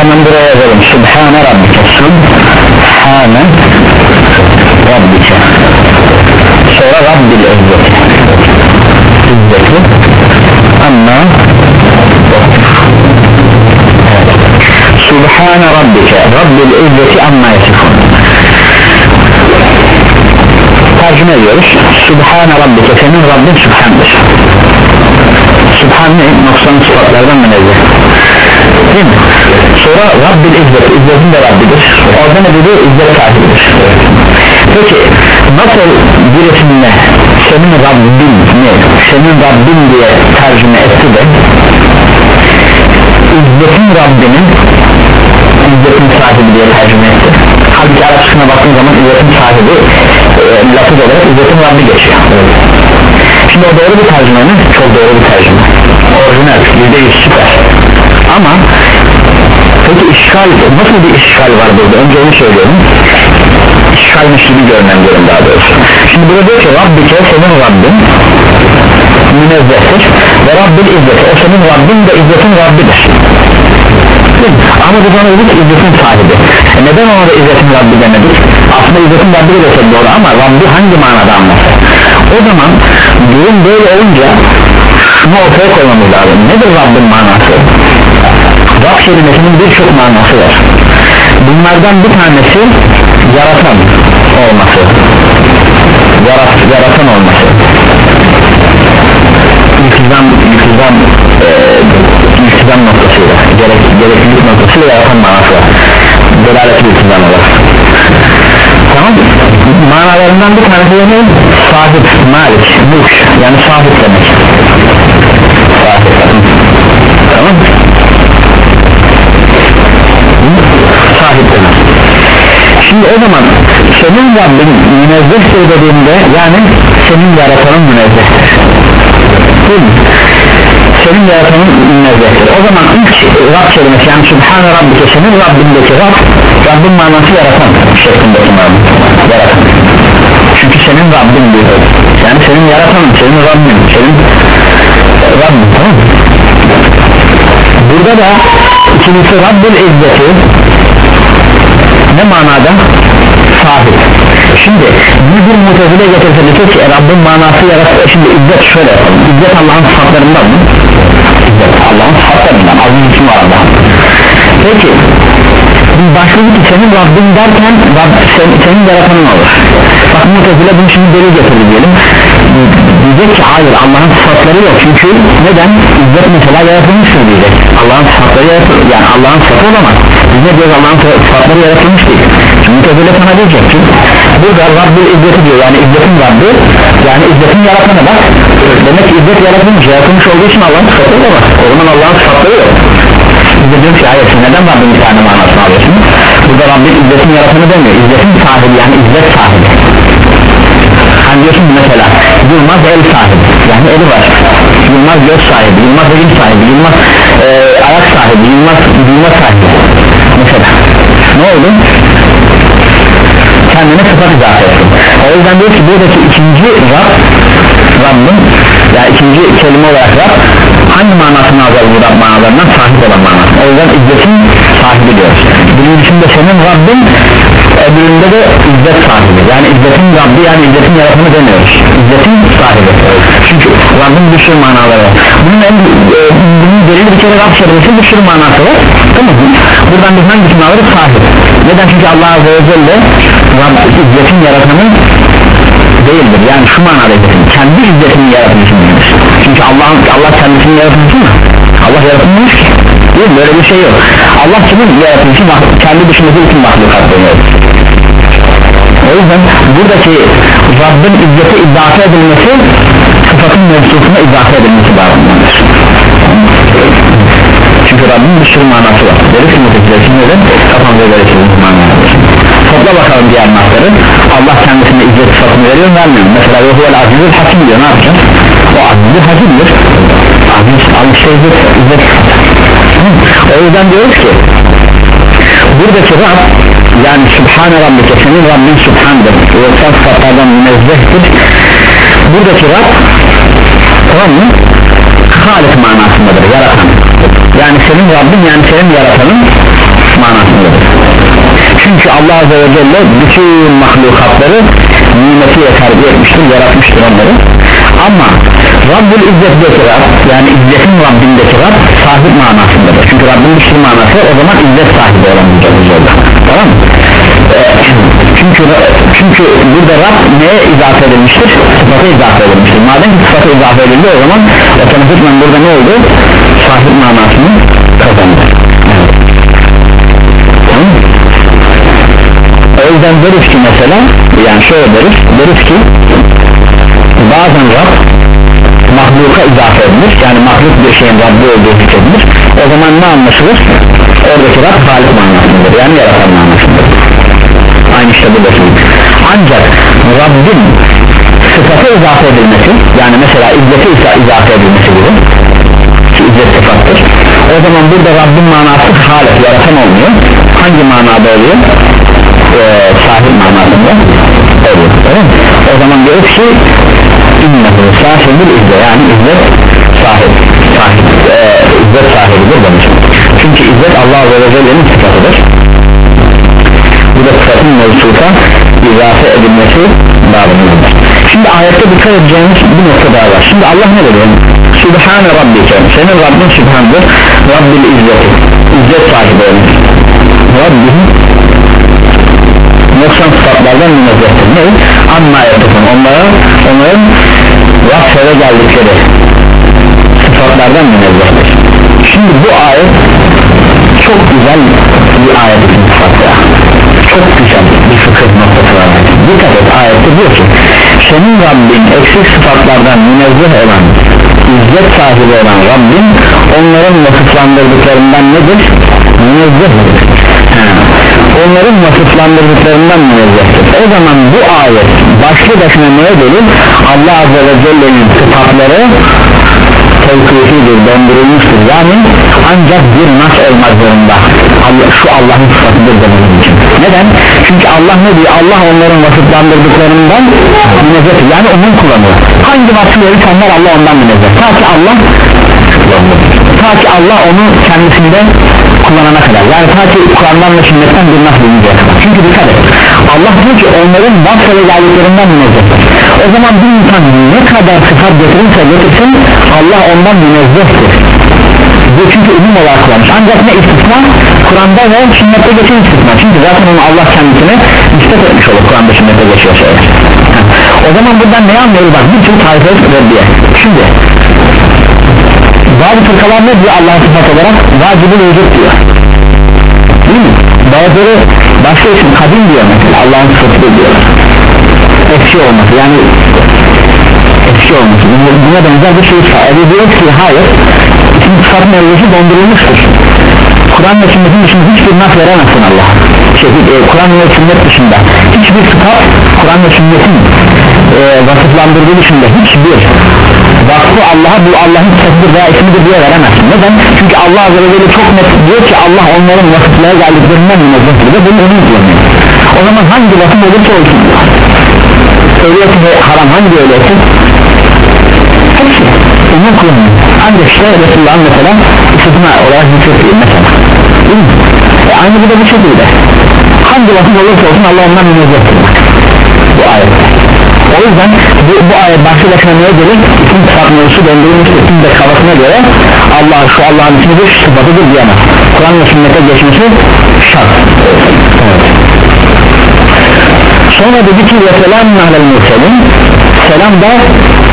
hemen buraya yazalım. Subhane Rabbike Subhane Rabbike. Sonra Rabbil İzzeti. İzzeti Subhane Rabbike. Rabbil İzzeti amma yasifun. Tercüme ediyoruz. Subhane Rabbike. Senin Rabbin Subhan'dır. Subhan ne? Noksan sıfatlardan münezzeh değil mi? sonra Rabbil İzzet İzzet'in de Rabbidir. Orada ne dedi? İzzet sahibidir. Peki nasıl birisinde senin Rabbin ne? senin Rabbin diye tercüme etti de İzzet'in Rabbinin İzzet'in sahibi diye tercüme etti halbuki Arapçasına baktığın zaman İzzet'in sahibi e, lafız olarak İzzet'in Rabbi geçiyor. Şimdi o doğru bir tercüme mi? çok doğru bir tercüme. Orijinal yüzde yüz süper. Ama peki işgal nasıl bir işgal var burada? Önce onu söylüyorum. İşgalmiş gibi görmem diyorum daha doğrusu. Şimdi burada diyor ki Rabbike senin Rabbin. Münezzehtir. Ve Rabbil izzeti o senin Rabbin de izzetin Rabbidir ama biz ona dedik izzetin sahibi. E neden ona da izzetin Rabbi demedik? Aslında izzetin Rabbi de çok doğru ama Rabbi hangi manada anlatır o zaman durum böyle olunca şunu ortaya koymamız lazım. Nedir Rabbin manası? Rab kelimesinin birçok manası var. Bunlardan bir tanesi yaratan olması. Yarat, yaratan olması. İltizam iltizam e, iltizam noktasıyla gerek, gereklilik noktasıyla yaratan manası var. Delalet iltizam olarak tamam. Manalarından bir tanesi de ne? sahip, malik, mülk. Yani sahip demek. Sahip. Tamam. Sahip demek. Şimdi o zaman senin Rabbin münezzehtir dediğinde yani senin yaratanın münezzehtir. Değil mi? Senin yaratanın münezzehtir o zaman ilk Rab kelimesi yani Sübhane Rabbike senin Rabbindeki Rab Rabbin manası yaratan şeklindeki manası. Yaratan. Çünkü senin Rabbin diyor. Yani senin yaratanın senin Rabbin senin Rabbin tamam burada da ikincisi Rabbül İzzeti. Ne manada? Sahip şimdi bir mutezile getirse ki Rabbin manası yarattı şimdi izzet şöyle izzet Allah'ın sıfatlarından mı? İzzet Allah'ın sıfatlarından azim için var Allah peki biz başladık ki senin Rabbin derken Rab, sen, senin yaratanın olur. Bak mutezile bunu şimdi deli getirdi diyelim diyecek ki hayır Allah'ın sıfatları yok. Çünkü neden? İzzet mesela yaratılmıştır diyecek. Allah'ın sıfatları yaratılır yani Allah'ın sıfatı olamaz. Biz ne diyoruz? Allah'ın sıfatları yaratılmış çünkü mutezile sana diyecek ki burada Rabbil izzeti diyor. Yani izzetin Rabbi. Yani izzetin yaratanı bak. Demek ki izzet yaratılmış yaratılmış olduğu için Allah'ın sıfatı olamaz. O zaman Allah'ın sıfatları yok. Biz de diyoruz ki hayır neden Rabbin bir tane manasını alıyorsun? Burada Rabbin izzetin yaratanı demiyor. İzzetin sahibi yani izzet sahibi hani mesela Yılmaz el sahibi yani eli var. Yılmaz göz sahibi Yılmaz elin sahibi Yılmaz e, ayak sahibi Yılmaz Yılmaz sahibi mesela. Ne oldu? Kendine sıfat izafe ettin o yüzden diyor ki buradaki ikinci Rab Rabbin yani ikinci kelime olarak Rab hangi manasını alacağız bu Rab manalarından? Sahip olan manası. O yüzden izzetin sahibi diyoruz birincisinde senin Rabbin öbüründe de izzet sahibi. Yani izzetin Rabbi yani izzetin yaratanı demiyoruz. İzzetin sahibi. Çünkü Rabbin bir sürü manaları var. Bunun en e, bunun delil bir kere Rab kelimesi bir manası var. Tamam mı? buradan biz hangisini alırız? Sahip neden? Çünkü Allah Azze ve Celle Rabb izzetin yaratanı değildir. Yani şu manada izzetin kendi izzetini yaratmışsın çünkü Allah, Allah kendisini yaratmış mı? Allah yaratılmış ki değil böyle bir şey yok. Allah kimin yaratmışı kendi dışındaki bütün mahlukatları yaratmış o yüzden buradaki Rabbin izzeti izafe edilmesi sıfatın mevzusuna izafe edilmesi bağlamındadır. Çünkü Rabbin bir sürü manası var. Deriz ki mutlaka neden? Kafamda göre çizilmiş manadır topla bakalım diğer nasları Allah kendisine izzet sıfatını veriyor vermiyor mesela ve huvel azizül hakim diyor. Ne yapacağız? O azizül hakimdir aziz almışta izzet, izzet sıfatı o yüzden diyoruz ki buradaki Rab yani Sübhane Rabbike senin Rabbin Sübhan'dır yoksa sıfatlardan münezzehtir. Buradaki Rab tamam mı Halik manasındadır yaratan. Yani senin Rabbin yani senin yaratanın manasındadır. Çünkü Allah Azze ve Celle bütün mahlukatları nimetiyle terbiye etmiştir yaratmıştır onları. Ama Rabbül İzzet'deki Rab yani İzzet'in Rabbindeki Rab sahip manasındadır çünkü Rabbin bir sürü manası o zaman İzzet sahibi olan orada tamam mı? Ee, çünkü çünkü burada Rab neye izafe edilmiştir? sıfata izafe edilmiştir madem ki sıfata izafe edildi o zaman otomatikman burada ne oldu? sahip manasını kazandı tamam o yüzden deriz ki mesela yani şöyle deriz deriz ki bazen Rab mahluka izafe edilir yani mahluk bir şeyin Rabbi olduğu zikredilir o zaman ne anlaşılır? Oradaki Rab halik manasındadır. Yani yaratan manasındadır. Aynı işte bu gibi ancak Rabbin sıfata izafe edilmesi yani mesela izzete izafe edilmesi gibi ki izzet sıfattır. O zaman burada Rabbin manası halik yaratan olmuyor. Hangi manada oluyor? Ee, sahip manasında oluyor. Mi? o zaman diyoruz ki innehu sahibül izzet yani izzet sahip sahip e, izzet sahibidir demiş. Çünkü izzet Allah ve Celle'nin sıfatıdır. Bu da sıfatın mevzuta izafe edilmesi bağlamındadır şimdi ayette dikkat edeceğimiz bir nokta daha var. Şimdi Allah ne dedi? Sübhane Rabbike senin Rabbin Sübhan'dır Rabbil İzzeti İzzet sahibi olmuş. Rabbim noksan sıfatlardan münezzehtir ne? Amma yapısın onlara onların vasfede geldikleri sıfatlardan münezzehtir şimdi bu ayet çok güzel bir ayet için sıfat ya çok güzel bir fıkıh noktası var dikkat et ayette diyor ki senin Rabbin eksik sıfatlardan münezzeh olan izzet sahibi olan Rabbin onların vasıflandırdıklarından nedir? münezzehdir onların vasıflandırdıklarından münezzehtir. O zaman bu ayet başlı başına neye delil Allah Azze ve Celle'nin sıfatları tevkifidir, dondurulmuştur yani ancak bir nas olmak zorunda. Şu Allah'ın sıfatıdır dememiz için. Neden? çünkü Allah ne diyor? Allah onların vasıflandırdıklarından münezzehtir. Yani onun kullanıyor. Hangi vasfı verirse Allah ondan münezzeh. Ta ki Allah ta ki Allah onu kendisinde kullanana kadar. Yani ta Kur'an'dan ve sünnetten bir nas bulununcaya kadar çünkü dikkat et Allah diyor ki onların vasfı ve geldiklerinden münezzehtir o zaman bir insan ne kadar sıfat getirirse getirsin Allah ondan münezzehtir. Bu çünkü umum olarak kullanmış. Ancak ne istisna? Kur'an'da ve sünnette geçen istisna. Çünkü zaten onu Allah kendisine nispet etmiş olur Kur'an'da sünnette geçiyor. Şeyler o zaman buradan ne anlıyoruz? Bak bir tür tarife reddiye şimdi bazı fırkalar ne diyor Allah'ın sıfat olarak? Vacibi vücut diyor. Değil mi? bazıları başka için kadim diyor mesela Allah'ın sıfatı diyor. Eski olması yani eski olması. Buna benzer bir şey sahibi diyor ki hayır isim sıfat mevzusu dondurulmuştur. Kur'an ve sünnetin dışında hiçbir nas veremezsin Allah şey, e, Kur'an ve sünnet dışında. Hiçbir sıfat Kur'an ve sünnetin e, vasıflandırdığı dışında hiçbir vasfı Allah'a bu Allah'ın sıfatıdır veya ismidir diye veremezsin. Neden? çünkü Allah Azze ve Celle çok net diyor ki Allah onların vasıflara geldiklerinden münezzehtir ve bunu onun o zaman hangi vasıf olursa olsun. Öyleyse ve haram hangi öyleyse hepsi. Onun kullanıyor ancak işte Resulullah'ın mesela ısıtma olarak zikrettiği mesela. Değil mi? E aynı bu da bu şekilde. Hangi vasıf olursa olsun Allah ondan münezzehtir bu ayet o yüzden bu, bu ayet başlı başına neye gelir? İsim sıfat mevzusu döndürülmüş isim de göre Allah şu Allah'ın ismidir sıfatıdır diyemez Kur'an ve sünnete geçmesi şart. Evet. sonra dedi ki ve selamun alel murselin selam da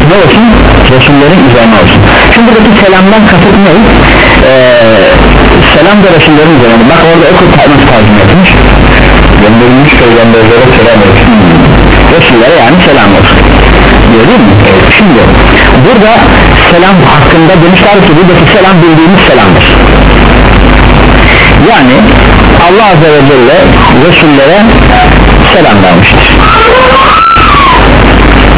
ne olsun? Resullerin üzerine olsun. Şimdi buradaki selamdan kasıt ne? Ee, selam da Resullerin üzerine. Bak orada oku nasıl tercüme etmiş. Gönderilmiş peygamberlere selam olsun Resullere yani selam olsun diyor değil mi? Şimdi burada selam hakkında demişler ki buradaki selam bildiğimiz selamdır yani Allah Azze ve Celle Resullere selam vermiştir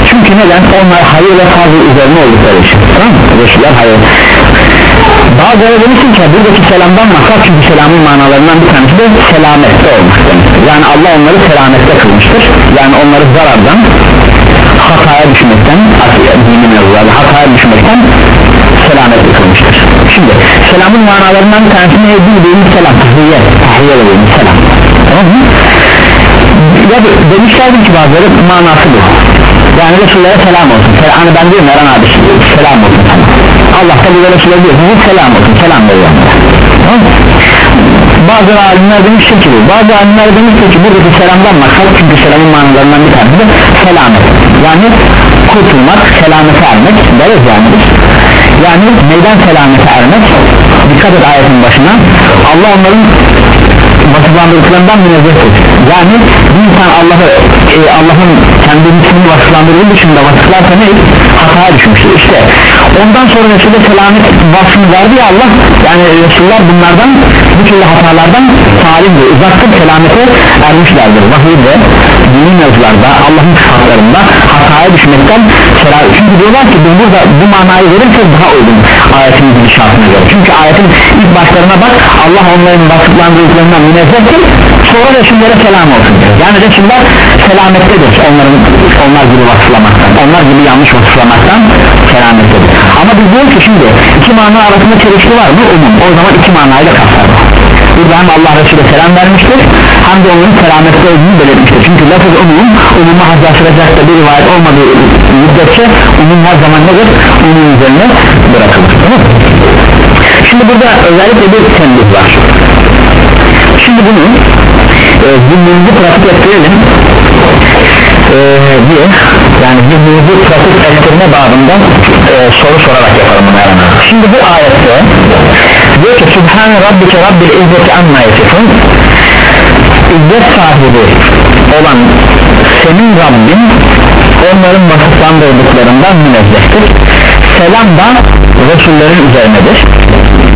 çünkü neden? Onlar hayır ve fazla üzerine oldukları için tamam mı? Resuller hayır Bazıları demişsin ki buradaki selamdan maksat çünkü selamın manalarından bir tanesi de selamette olmak demektir. Yani Allah onları selamette kılmıştır. Yani onları zarardan, hataya düşmekten, dini mevzularda hataya düşmekten selamette kılmıştır. Şimdi selamın manalarından bir tanesi ne bildiğimiz selam, tahiyye, tahiyye dediğimiz selam. Tamam mı? Ya demişlerdi ki bazıları manası bu. Yani Resullere selam olsun. Hani ben diyorum Eren abi selam olsun sana. Allah da bu Resul'e diyor ki selam olsun selam veriyor. Bazı alimler demiştir ki bazı alimler demiştir ki buradaki selamdan maksat çünkü selamın manalarından bir tanesi de selamet yani kurtulmak selamete ermek deriz yani yani neyden selamete ermek dikkat et ayetin başına Allah onların vasıflandırdıklarından münezzehtir. Yani bir insan Allah'ı e, Allah'ın kendi ismini vasıflandırdığı dışında vasıflarsa ne? hataya düşmüştür. İşte ondan sonra Resul'e selamet vasfını verdi ya Allah yani Resuller bunlardan bu türlü hatalardan salimdir uzaktır selamete ermişlerdir. Vahiyde dini mevzularda Allah'ın sıfatlarında hataya düşmekten selamet çünkü diyorlar ki biz burada bu manayı verirsek daha uygun ayetin gidişatına göre. Çünkü ayetin ilk başlarına bak Allah onların vasıflandırdıklarından münezzehtir sonra Resullere selam olsun. Yani Resuller selamettedir onların onlar gibi vasıflamaktan onlar gibi yanlış vasıflamaktan selamettedir ama biz diyoruz ki şimdi iki mana arasında çelişki var mı? Umum. O zaman iki manayla kapsar. Burada hem Allah Resulü selam vermiştir. Hem de onların selamette olduğunu belirtmiştir. Çünkü lafız umum umuma hazırlayacak da bir rivayet olmadığı müddetçe umum her zaman nedir? Umum üzerine bırakılır. Tamam şimdi burada özellikle bir tembih var. Şimdi bunu e, zihnimizi pratik ettirelim. E, yani zihnimizi pratik ettirme babında e, soru sorarak yapalım bunu abi. şimdi bu ayette diyor ki Sübhane Rabbike Rabbil İzzeti Amma Yesifun İzzet sahibi olan senin Rabbin onların vasıflandırdıklarından münezzehtir. Selam da Resullerin üzerinedir.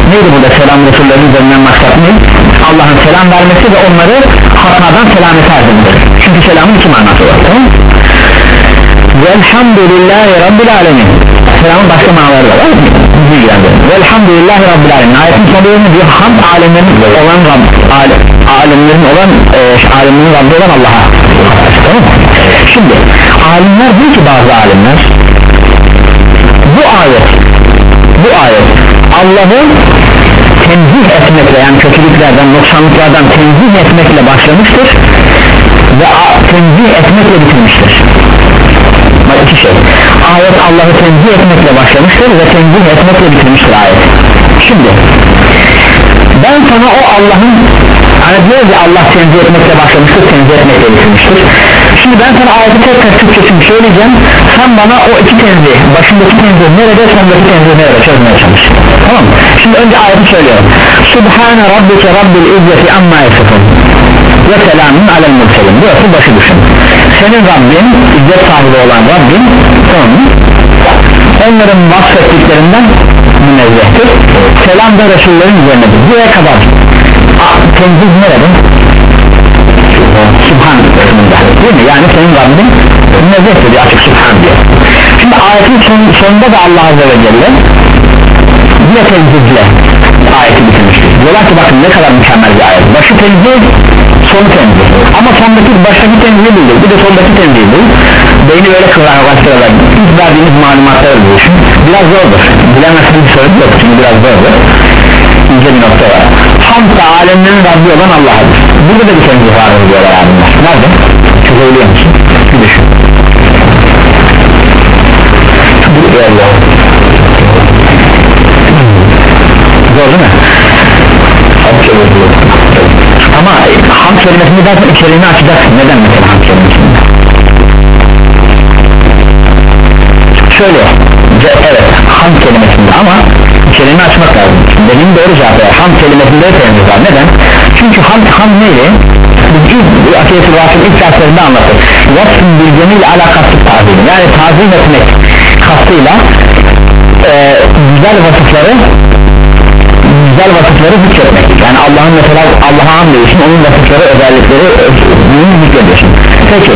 Neydi burada selam Resullerin üzerinden maksat ne? Allah'ın selam vermesi ve onları hatadan selamete erdemdir çünkü selamın iki manası var tamam Velhamdülillahi Rabbil Alemin. Selamın başka manaları da var Bizi ilgilendirir. Velhamdülillahi Rabbil Alemin. Ayetin sonunda diyor hamd alemlerin olan Rab, ale, alemlerin olan e, alemlerin Rabbi olan Allah'a tamam? Şimdi alimler diyor ki bazı alimler bu ayet bu ayet Allah'ı tenzih etmekle yani kötülüklerden noksanlıklardan tenzih etmekle başlamıştır ve tenzih etmekle bitirmiştir bak iki şey. Ayet Allah'ı tenzih etmekle başlamıştır ve tenzih etmekle bitirmiştir ayet. Şimdi ben sana o Allah'ın hani diyor ki Allah tenzih etmekle başlamıştır tenzih etmekle bitirmiştir. Şimdi ben sana ayeti tekrar Türkçesini söyleyeceğim. Sen bana o iki tenzih başındaki tenzih nerede sondaki tenzih nerede çözmeye çalış. Tamam mı? şimdi önce ayeti söylüyorum. Subhane Rabbike Rabbil İzzeti Amma Yasifun ve selamun alel murselin. Burası başı düşün. Senin Rabbin izzet sahibi olan Rabbin mı? onların vasfettiklerinden münezzehtir. Selam da Resullerin üzerinedir. Buraya kadar. Tenzih nerede? Subhan kısmında. Değil mi? Yani senin Rabbin münezzehtir diye açık Subhan diye şimdi ayetin son, sonunda da Allah Azze ve Celle yine tenzihle ayeti bitirmiştir. Diyorlar ki bakın ne kadar mükemmel bir ayet. Başı tenzih sonu tenzih ama sondaki baştaki tenzihi bildir bir de sondaki tenzihi bil beyni böyle kıvraklaştırırlar biz verdiğimiz malumatları düşün biraz zordur. Bilemezsiniz bir sorun yok. Çünkü biraz zordur. İnce bir nokta var. Hamd da alemlerin Rabbi olan Allah'adır. Burada da bir tenzih var diyorlar alimler nerede? çözebiliyor musun? bir düşün. Allah zor değil mi? ama hamd kelimesini dersen içeriğini açacaksın. Neden mesela hamd kelimesini? Şöyle evet hamd kelimesinde ama içeriğini açmak lazım. Benim doğru cevap. Var hamd kelimesinde ötemiz var. Neden? Çünkü hamd hamd neydi biz ilk akidesi vasıl ilk derslerinde anlattık. Vasfın bir cemil alakası tazim. Yani tazim etmek kastıyla e, güzel vasıfları güzel vasıfları zikretmek. Yani Allah'ın mesela Allah'a hamdediyorsun onun vasıfları özellikleri bunu zikrediyorsun. Peki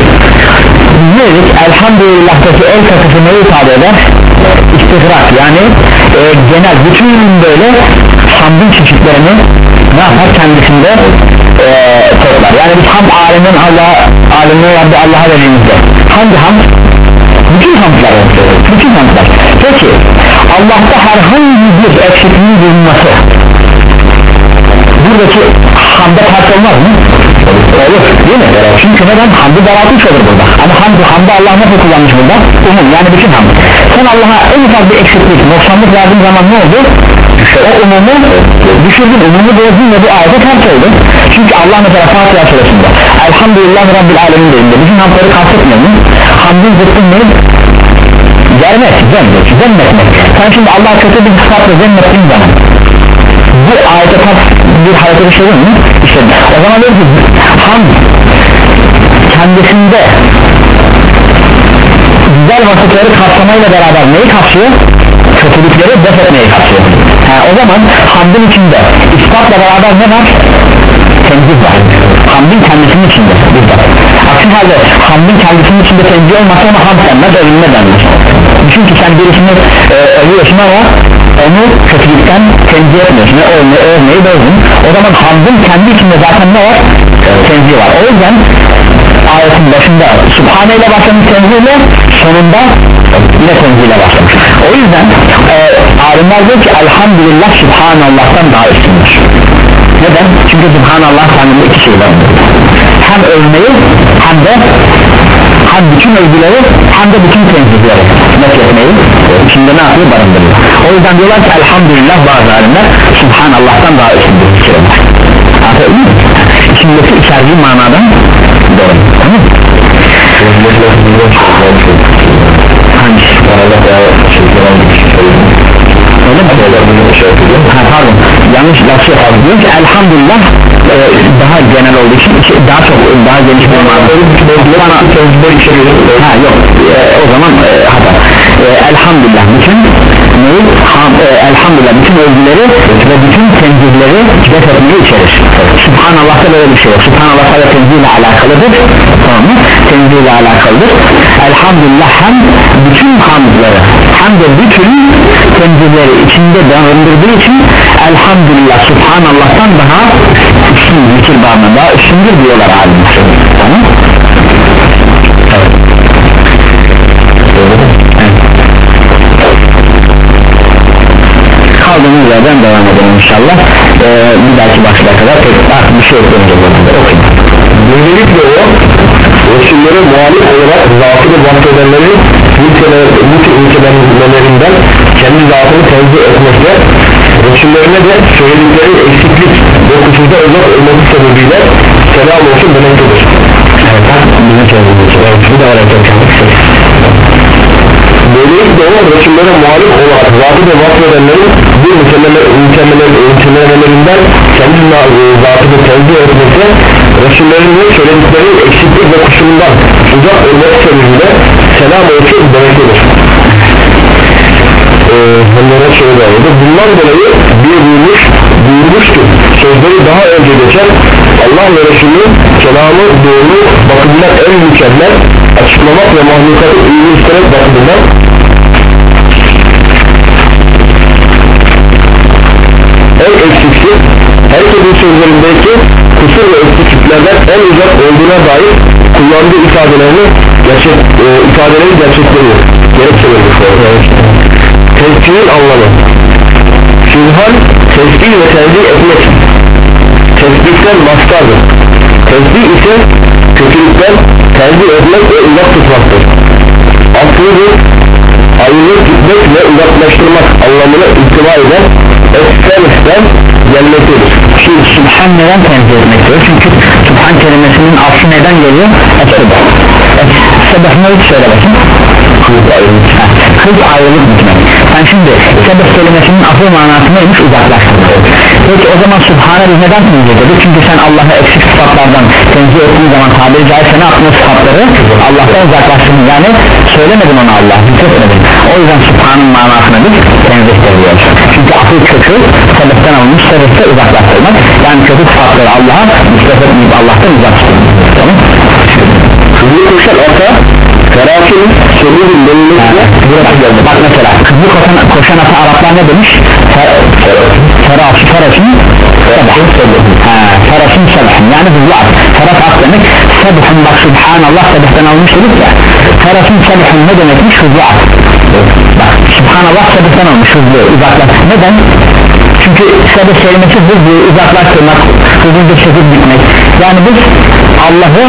ne dedik elhamdülillahdaki el takısı neyi ifade eder? İstigrak yani e, genel bütün böyle hamdın çeşitlerini ne yapar? Kendisinde e, toplar yani biz ham alemin Allah alemine Rabbi Allah'a dediğimizde hangi hamd bütün hamdlar bütün hamdlar peki Allah'ta herhangi bir eksikliğin bulunması buradaki hamda ters olmaz mı? olur değil mi? çünkü neden hamdı daraltmış olur burada ama hamdı, hamdı Allah nasıl kullanmış burada? umum yani bütün hamd sen Allah'a en ufak bir eksiklik noksanlık verdiğin zaman ne oldu? o umumu düşürdün umumu bozdun ve bu ayete ters oldu çünkü Allah mesela Fatiha suresinde Elhamdülillah Rabbil Alemin dediğinde bütün hamdları kastetmiyor mu? Hamdın zıttın ne? Vermek, zennet, zennetmek sen şimdi Allah kötü bir sıfatla zennettiğin zaman bu ayete ters bir hareket işledin mi? İşledin o zaman diyor ki hamd kendisinde güzel vasıfları kapsamayla beraber neyi kapsıyor? kötülükleri def etmeyi kapsıyor ha, o zaman hamdın içinde ispatla beraber ne var? Tenzih var. Hamdın kendisinin içinde burada. aksi halde hamdın kendisinin içinde tenzih olmasa ona hamd denmez övünme denmez. Çünkü sen birisini e, övüyorsun ama onu kötülükten tenzih etmiyorsun. Övme, övmeyi bozdun. O zaman hamdın kendi içinde zaten ne var? tenzih var. O yüzden ayetin başında Subhane ile başlamış tenzihle sonunda yine tenzihle başlamış. O yüzden e, alimler diyor ki elhamdülillah Subhanallah'tan daha üstündür neden? çünkü Subhanallah kendinde iki şey var hem övmeyi hem de hem bütün övgüleri hem de bütün tenzihleri nefretmeyi içinde ne yapıyor barındırıyor o yüzden diyorlar ki elhamdülillah bazı alimler Subhanallah'tan daha üstündür anladın mı? içindeki içerdiği manadan doğru tamam mı? hangisi? öyle mi? ha, pardon yanlış lafı ki elhamdülillah e, daha genel olduğu için içi- daha çok daha geniş bir manada. Ha yok. E, o zaman e, hata. E, elhamdülillah bütün neyi? Ham, e, elhamdülillah bütün övgüleri ve bütün tenzihleri def etmeyi içerir. Subhanallah'ta böyle bir şey yok. Subhanallah sadece tenzihle alakalıdır. Tamam mı? tenzihle alakalıdır. Elhamdülillah hem bütün hamdları hem de bütün tenzihleri içinde barındırdığı için elhamdülillah Subhanallah'tan daha üstün zikir bağımlı daha üstündür diyorlar alimler. Tamam. Evet. kaldığımız yerden devam edelim inşallah. Ee, bir dahaki başlığa kadar artık bir şey eklemeyeceğiz. Okuyun Böylelikle o Resullere muhalif olarak zatını bahsedenlerin nitelenmelerinden kendi zatını tenzih etmekle Resullerine de söyledikleri eksiklik ve kusurda uzak olması sebebiyle selam olsun demektedir. evet bizim çözümümüz evet bu da öğretmen Böylelikle o Resullere muhalif olarak zatı ve vasfedenlerin bir nitelemelerinden kendi zatını tenzih etmekle Resullerin söyledikleri eksiklik ve kusurundan uzak olması sebebiyle selam olsun demektedir. Ee, onlara şöyle oldu. Bundan dolayı bir buyurmuş, buyurmuştur. Sözleri daha önce geçen Allah ve Resulü kelamı doğru bakımından en mükemmel açıklamak ve mahlukatı iyi istemek bakımından en eksiksiz herkesin sözlerindeki kusur ve eksikliklerden en uzak olduğuna dair kullandığı ifadelerini gerçek, e, ifadeleri gerçekleniyor gerekçeleri tezkirin anlamı. Sübhan tesbih ve tenzih etmek. Tesbihten mastardır Tesbih ise kötülükten tenzih etmek ve uzak tutmaktır. Aslıdır ayrılıp gitmek ve uzaklaştırmak anlamına ihtiva eden Esferisten gelmektedir. Şimdi Subhan neden tenzih etmektir? Çünkü Subhan kelimesinin aslı neden geliyor? Esebah Ne söyle bakayım? kız ayrılık. Bitmek sen şimdi sebep kelimesinin asıl manası neymiş uzaklaştırmak peki o zaman Subhane biz neden tenzih dedi? Çünkü sen Allah'a eksik sıfatlardan tenzih ettiğin zaman tabiri caizse ne yaptın sıfatları? Allah'tan uzaklaştırdın. Yani söylemedin ona Allah hissetmedin o yüzden Subhan'ın manasını biz tenzih ediyoruz çünkü asıl kökü sebepten alınmış sebepte uzaklaştırmak yani kötü sıfatları Allah'a etmeyip Allah'tan uzak tutmak tamam Hızlı koşan ata Ferakin Sebebin denilmesine Bak mesela hızlı koşan, koşan ata Araplar ne demiş? Ferası Ferasın Ferasın sebhın yani hızlı at Feras at demek sebhın bak subhanallah sebhten almış dedik ya. Ferasın sebhın ne demekmiş? Hızlı at Bak subhanallah sebhten almış hızlı uzaklaş Neden? Çünkü sebep kelimesi hızlı uzaklaştırmak hızlıca çekip gitmek. Yani biz Allah'ı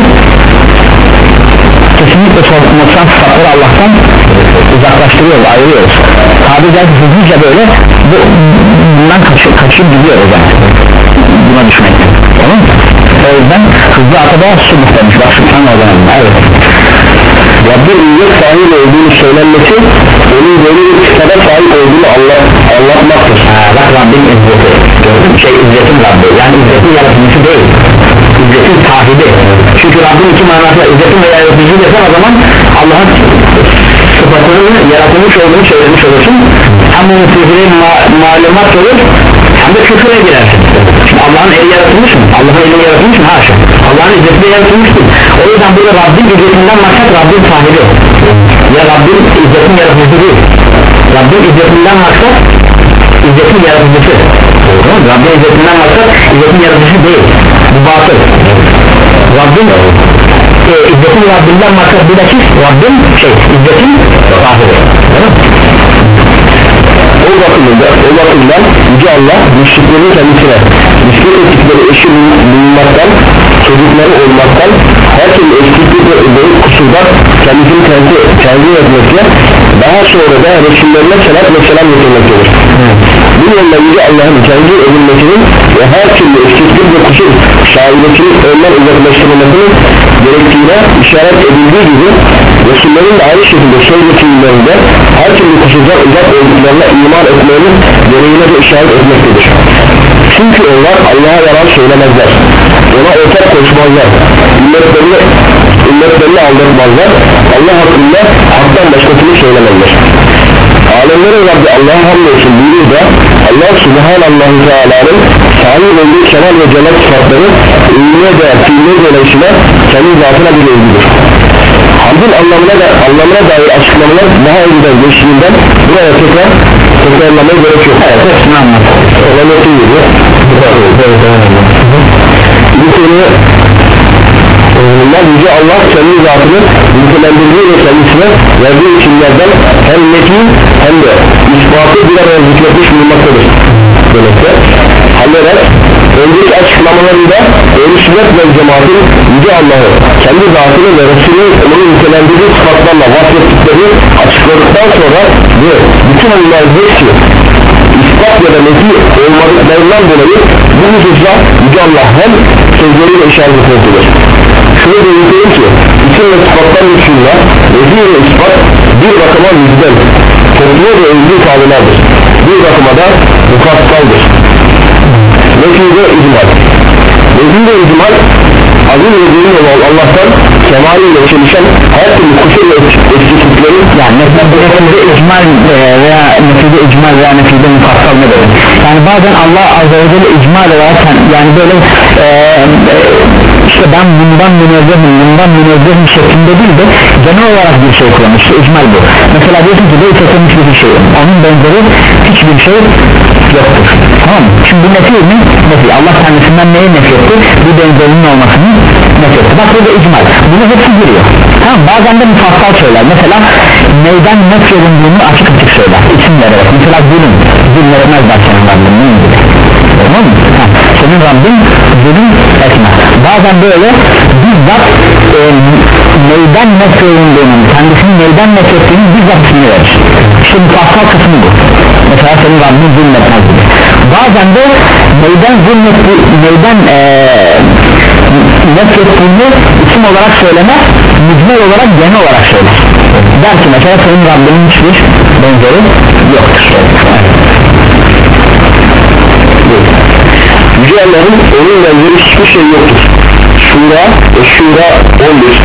kesinlikle sorumluluktan sıfatları Allah'tan uzaklaştırıyoruz, ayırıyoruz. Tabi caizse hızlıca böyle bu, bundan kaçıp, kaçıp gidiyoruz yani. Buna düşmekten tamam mı? o yüzden hızlı atada subh demiş bak subhanallah önemli evet. Rabbin izzet sahibi olduğunu söylenmesi onun böyle bir sıfata sahip olduğunu Allah, anlatmaktır. Ha, bak Rabbin izzeti. Gördün şey izzetin Rabbi. Yani izzetin yaratılışı değil izzetin sahibi. Çünkü Rabbin iki manası var izzetin ve yaratıcı desen o zaman Allah'ın sıfatının yaratılmış olduğunu söylemiş olursun. Hem bu müfizine ma malumat olur hem de küfüre girersin. Allah'ın eli yaratılmış mı? Allah'ın eli yaratılmış mı? Haşa. Allah'ın izzeti de yaratılmıştır o yüzden burada Rabbin izzetinden maksat Rabbin sahibi. Ya Rabbin izzetin yaratıcısı değil. Rabbin izzetinden maksat izzetin yaratıcısı? Rabbin izzetinden maksat izzetin yaratıcısı değil bu batıl Rabbin e, izzetin Rabbinden maksat bir dakik Rabbin şey izzetin sahibi? O bakımından, o bakımdan Yüce Allah müşriklerin kendisine nispet ettikleri eşi bulunmaktan çocukları olmaktan her türlü eksiklik ve büyük kusurdan kendisini kendi, kendi etmekle daha sonra da Resullerine selat ve selam getirmektedir bu yolda Yüce Allah'ın kendi edilmesinin ve her türlü eksiklik ve kusur sahibesinin ondan uzaklaştırılmasının gerektiğine işaret edildiği gibi Resullerin de aynı şekilde söz fiillerinde her türlü kusurdan uzak olduklarına iman etmenin gereğine de işaret etmektedir. Çünkü onlar Allah'a yalan söylemezler ona ortak koşmazlar ümmetlerini, ümmetlerini aldatmazlar Allah hakkında haktan başkasını söylemezler Alemlerin Rabbi Allah'a hamdolsun buyuruyor da Allah subhanallahu teala'nın sahip olduğu kemal ve celal sıfatları ünlüğe de fiiline dolayısıyla kendi zatına bir ilgidir Hamdın anlamına, da, anlamına dair açıklamalar daha önceden geçtiğinden buraya tekrar tekrarlamaya gerek yok. Evet hepsini anlat Olan ötü gibi Bu konuyu Allah Yüce Allah kendi zatını nitelendirdiği ve kendisine verdiği isimlerden hem nefi hem de ispatı bir araya zikretmiş bulunmaktadır. Demekte Halleder önceki açıklamalarında Ehl-i Sünnet ve Cemaat'in Yüce Allah'ı kendi zatını ve Resulü onun nitelendirdiği sıfatlarla vasfettikleri açıkladıktan sonra ve bütün onların hepsi ispat ya da nefi olmadıklarından dolayı bu hususla Yüce Allah hem sözleriyle işaret etmektedir şunu belirteyim ki ve sıfatlar dışında nefi ve ispat bir bakıma yüzden topluyor ve özgür ifadelerdir bir bakıma da mufassaldır nefi ve icmal. Nefi ve icmal azim ve derin olan Allah'tan kemaliyle çelişen her türlü kusur ve eksiklikleri yani nefide icmal e, veya nefide icmal veya nefide mufassal ne demek? Yani bazen Allah azze ve celle icmal ederken yani böyle e, işte ben bundan münezzehim bundan münezzehim şeklinde değil de genel olarak bir şey kullanmış icmal bu. Mesela diyorsun ki böyle bir şey onun benzeri hiçbir şey yoktur. Tamam mı? şimdi bu nefi mi? nefi. Allah kendisinden neyi nefi etti? bir benzerinin olmasını nefi etti. Bak burada icmal. Bunu hepsi giriyor. Tamam bazen de mufassal söyler mesela neyden nefi olunduğunu açık açık söyler. İsim vererek mesela zulüm. Zulüm vermez bak senin Rabbin. Ne ilgili tamam mı? Ha, senin Rabbin zulüm etmez. Bazen böyle bizzat e, neyden olunduğunun kendisini neyden nefi ettiğinin bizzat ismini verir işte mufassal kısmı bu. Mesela senin Rabbin zulmetmez gibi bazen de neyden zulmetti neyden ee, nefrettiğini isim olarak söylemez mücmel olarak genel olarak söyler. Der ki mesela senin Rabbinin hiçbir benzeri yoktur. Yüce Allah'ın onun benzeri hiçbir şey yoktur Şura ve Şura 11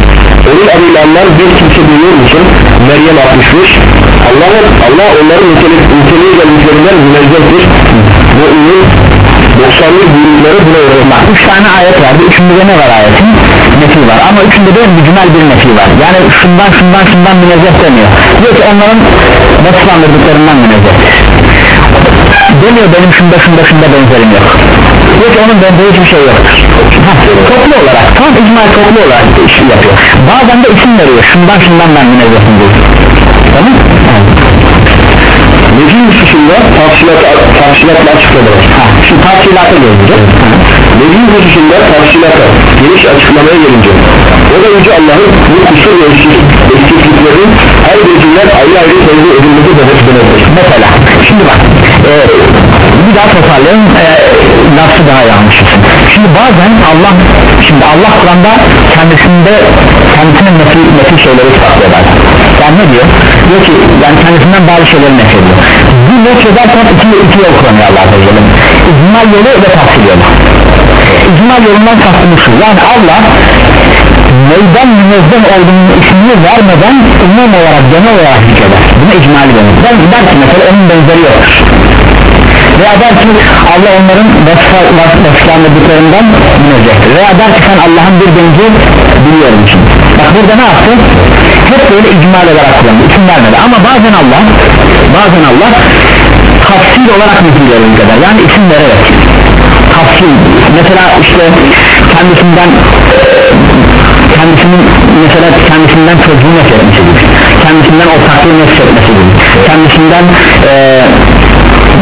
Onun adıyla bir kimse biliyor musun? Meryem 65 Allah, Allah onların nitelik, niteliği geldiklerinden münezzehtir. Mü'minin 91 büyükleri buna öğretmek Bak üç tane ayet vardı. Üçünde de ne var ayetin? Nefi var. Ama üçünde de mücmel bir nefi var. Yani şundan şundan şundan münezzeh demiyor. Diyor ki onların vasıflandırdıklarından münezzehtir demiyor benim şunda şunda şunda benzerim yok diyor ki onun benzeri hiçbir şey yoktur Heh, toplu olarak tam icmal toplu olarak iş yapıyor. Bazen de isim veriyor. Şundan şundan ben münezzehim diyor. Tamam. Necim hususunda tafsilatı, tafsilatla açıklamalar ha, şu tafsilata gelince Necim hususunda tafsilata geniş açıklamaya gelince. O da Yüce Allah'ın bu kusur ve eksikliklerin her birinden ayrı ayrı tevzi edilmesi demektir mesela şimdi bak e, bir daha toparlayalım. E, lafı daha yanlış olsun. şimdi bazen Allah şimdi Allah Kur'an'da kendisinde kendisinin nefi, nefi şeyleri ispatlıyor bazen yani ne diyor? Diyor ki yani kendisinden bazı şeyleri nef ediyor. Bu nef ederken iki, iki yol kullanıyor Allah Azze ve icmal yolu ve tafsil yolu. İcmal yolundan kastımız şu. Yani Allah neyden münezzeh olduğunun ismini vermeden umum olarak genel olarak hükeder buna icmali denir der, der mesela onun benzeri yoktur veya der ki Allah onların vasıflandırdıklarından münezzehtir veya der ki sen Allah'ın bir benzi biliyor bak burada ne yaptı? Hep böyle icmal olarak kullandı. İsim vermedi. Ama bazen Allah bazen Allah tafsil olarak neticeleri hükeder yani isim vererek. Tafsil. Mesela işte kendisinden kendisinin mesela kendisinden çocuğu nefret etmesi gibi. Kendisinden ortaklığı nefret etmesi gibi. Kendisinden e,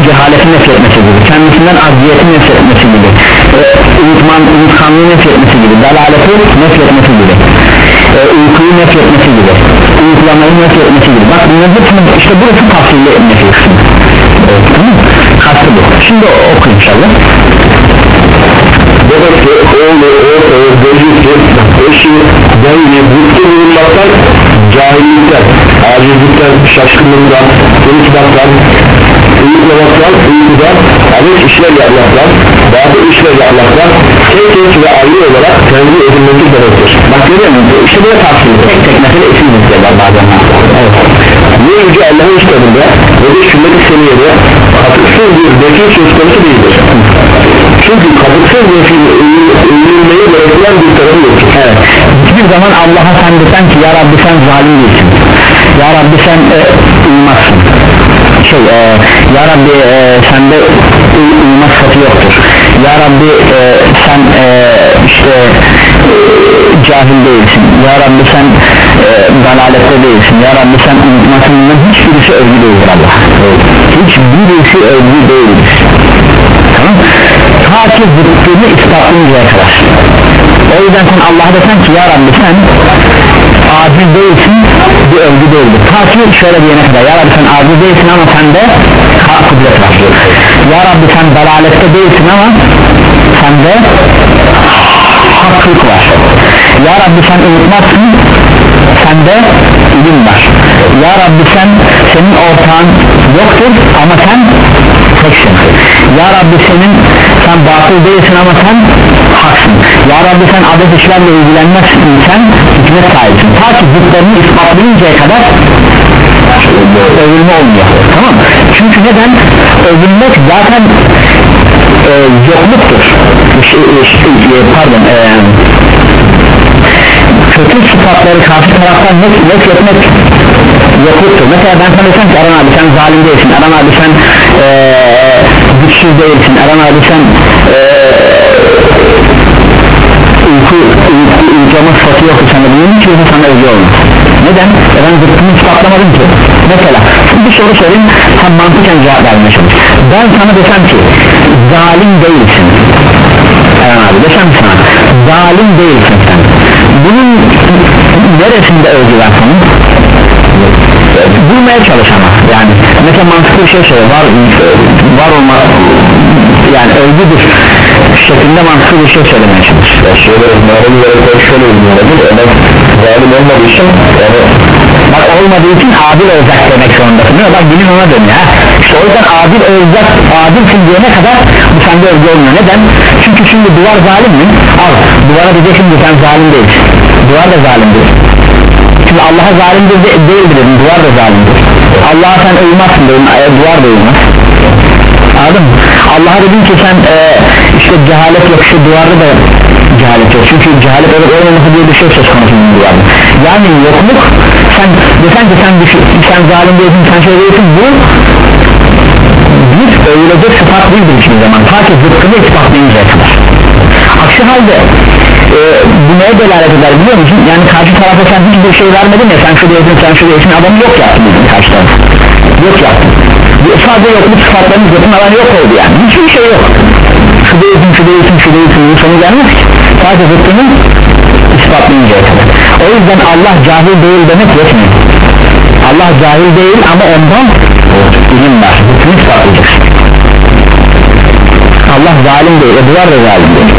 cehaleti nefret etmesi gibi kendisinden aziyeti nefret etmesi gibi e, unutman, unutkanlığı nefret etmesi gibi dalaleti nefret etmesi gibi e, uykuyu nefret etmesi gibi uygulamayı nefret etmesi gibi. Bak bunların hepsini işte burası tafsilli etmesi kısmı evet, tamam kastı bu. Şimdi oku inşallah. Babası, oğlu, ortağı, gözüsü, eşi, dengi, zıttı bulunmaktan, cahillikten, acizlikten, şaşkınlıktan, unutmaktan, uyuklamaktan, uykudan, adet işler yapmaktan, bazı işler yapmaktan, tek tek ve ayrı olarak tenzih edilmesi demektir. bak görüyor musun işte böyle tafsilli tek tek mesela isim istiyorlar bazen evet. Bu yüce Allah'ın kitabında ve de sünnet-i seniyede katıksız bir defil söz konusu değildir. Çünkü katıksız defil övülmeyi gerektiren bir tarafı yoktur. Evet. Hiçbir zaman Allah'a sen desen ki ya Rabbi sen zalim değilsin. Ya Rabbi sen e, uymazsın. Şey, e, ya Rabbi e, sende uy- uyuma sıfatı yoktur. Ya Rabbi e, sen e, işte e, cahil değilsin. Ya Rabbi sen e, dalalette değilsin. Ya Rabbi sen unutmasın. Bunların hiçbirisi övgü değildir Allah. Hiçbirisi övgü değildir. Tamam Ta ki zıttını ispatlayıncaya kadar O yüzden sen Allah'a desen ki ya Rabbi sen Adil değilsin bu övgü değildir. Ta ki şöyle diyene kadar Ya Rabbi sen adil değilsin ama sende kudret var. Ya Rabbi sen dalalette değilsin ama sende haklılık var. Ya Rabbi sen unutmazsın sende ilim var. Ya Rabbi sen senin ortağın yoktur ama sen teksin Ya Rabbi senin sen batıl değilsin ama sen haksın. Ya Rabbi sen adet işlerle ilgilenmezsin sen hikmet sahibisin. Ta ki zıtlarını ispatlayıncaya kadar övülme olmuyor. Tamam çünkü neden? Övülmek zaten e, yokluktur. Şey, şey, pardon e, kötü sıfatları karşı taraftan net, net etmek yokluktur mesela ben sana desem ki Aran abi sen zalim değilsin. Aran abi sen ee, güçsüz değilsin. Aran abi sen ee, uyku, uyku, uyuklama sıfatı yoktu sende bunun için sana övgü olmaz neden? E ben zıttını ispatlamadım ki. Mesela bir soru sorayım. Sen mantıken cevap vermeye çalış. Ben sana desem ki zalim değilsin. Eren abi desem sana zalim değilsin sen bunun neresinde övgü var senin? bulmaya çalış ama yani mesela mantıklı bir şey söyle var, var olma yani övgüdür şeklinde mantıklı bir şey söylemeye çalış Ya şöyle malum olarak şöyle olmalıdır. Adam zalim olmadığı için yani bak olmadığı için adil olacak demek zorundasın bak dilin ona dönüyor ha? O yüzden adil olacak adilsin diyene kadar bu sende övgü olmuyor. Neden? çünkü şimdi duvar zalim mi? al duvara diyeceksin ki sen zalim değilsin. Duvar da zalimdir şimdi Allah'a zalimdir de, değildir dedim duvar da zalimdir Allah'a sen uymazsın dedim e, duvar da uymaz. Anladın mı? Allah'a dedin ki sen e, işte cehalet yok şu duvarda da cehalet yok. Çünkü cehalet olup olmaması diye bir şey söz konusu duvarda. Yani yokluk sen desen ki sen, düşün, sen zalim değilsin sen şey değilsin bu bir övülecek sıfat değildir hiçbir zaman. Ta ki zıttını ispatlayıncaya kadar aksi halde e, bu neye delalet eder biliyor musun? Yani karşı tarafa sen hiçbir şey vermedin ya sen şu değilsin sen şu değilsin adamı yok yaptın bizim karşı taraf yok yaptın. Sadece yokluk sıfatlarını zıttın alan yok oldu yani. Hiçbir şey yok. Şu değilsin şu değilsin şu bu sonu gelmez ki. Sadece zıttını ispatlayıncaya kadar o yüzden Allah cahil değil demek yetmiyor Allah cahil değil ama ondan ilim var zıttını ispatlayacaksın Allah zalim değil ve duvar da zalim değil.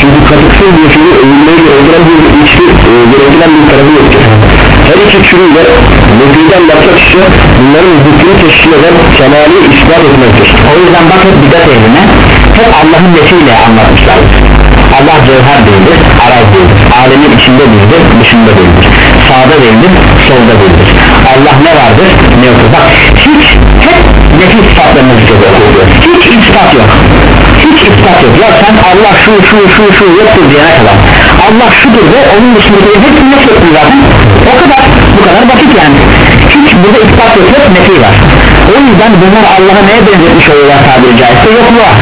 Çünkü katıksız bir şeyi övülmeyi öldüren bir ilişki e, gerektiren bir tarafı yoktur. Her iki türün de nefiden maksat ise bunların zıttını teşkil eden kemali ispat etmektir. o yüzden bak hep bidat ehline hep Allah'ın nesiyle anlatmışlar. Allah cevher değildir, araz değildir alemin içinde değildir, dışında değildir. Sağda değildir, solda değildir. Allah ne vardır, ne yoktur. Bak hiç hep nefis sıfatlarını zikrediyor hiç ispat yok ispat yok ya sen Allah şu şu şu şu yoktur diyene kadar. Allah şudur ve onun dışındakileri hepsini yoktur zaten. O kadar bu kadar basit yani. Hiç burada ispat yok hep nefi var. O yüzden bunlar Allah'a neye benzetmiş oluyorlar tabiri caizse? Yokluğa.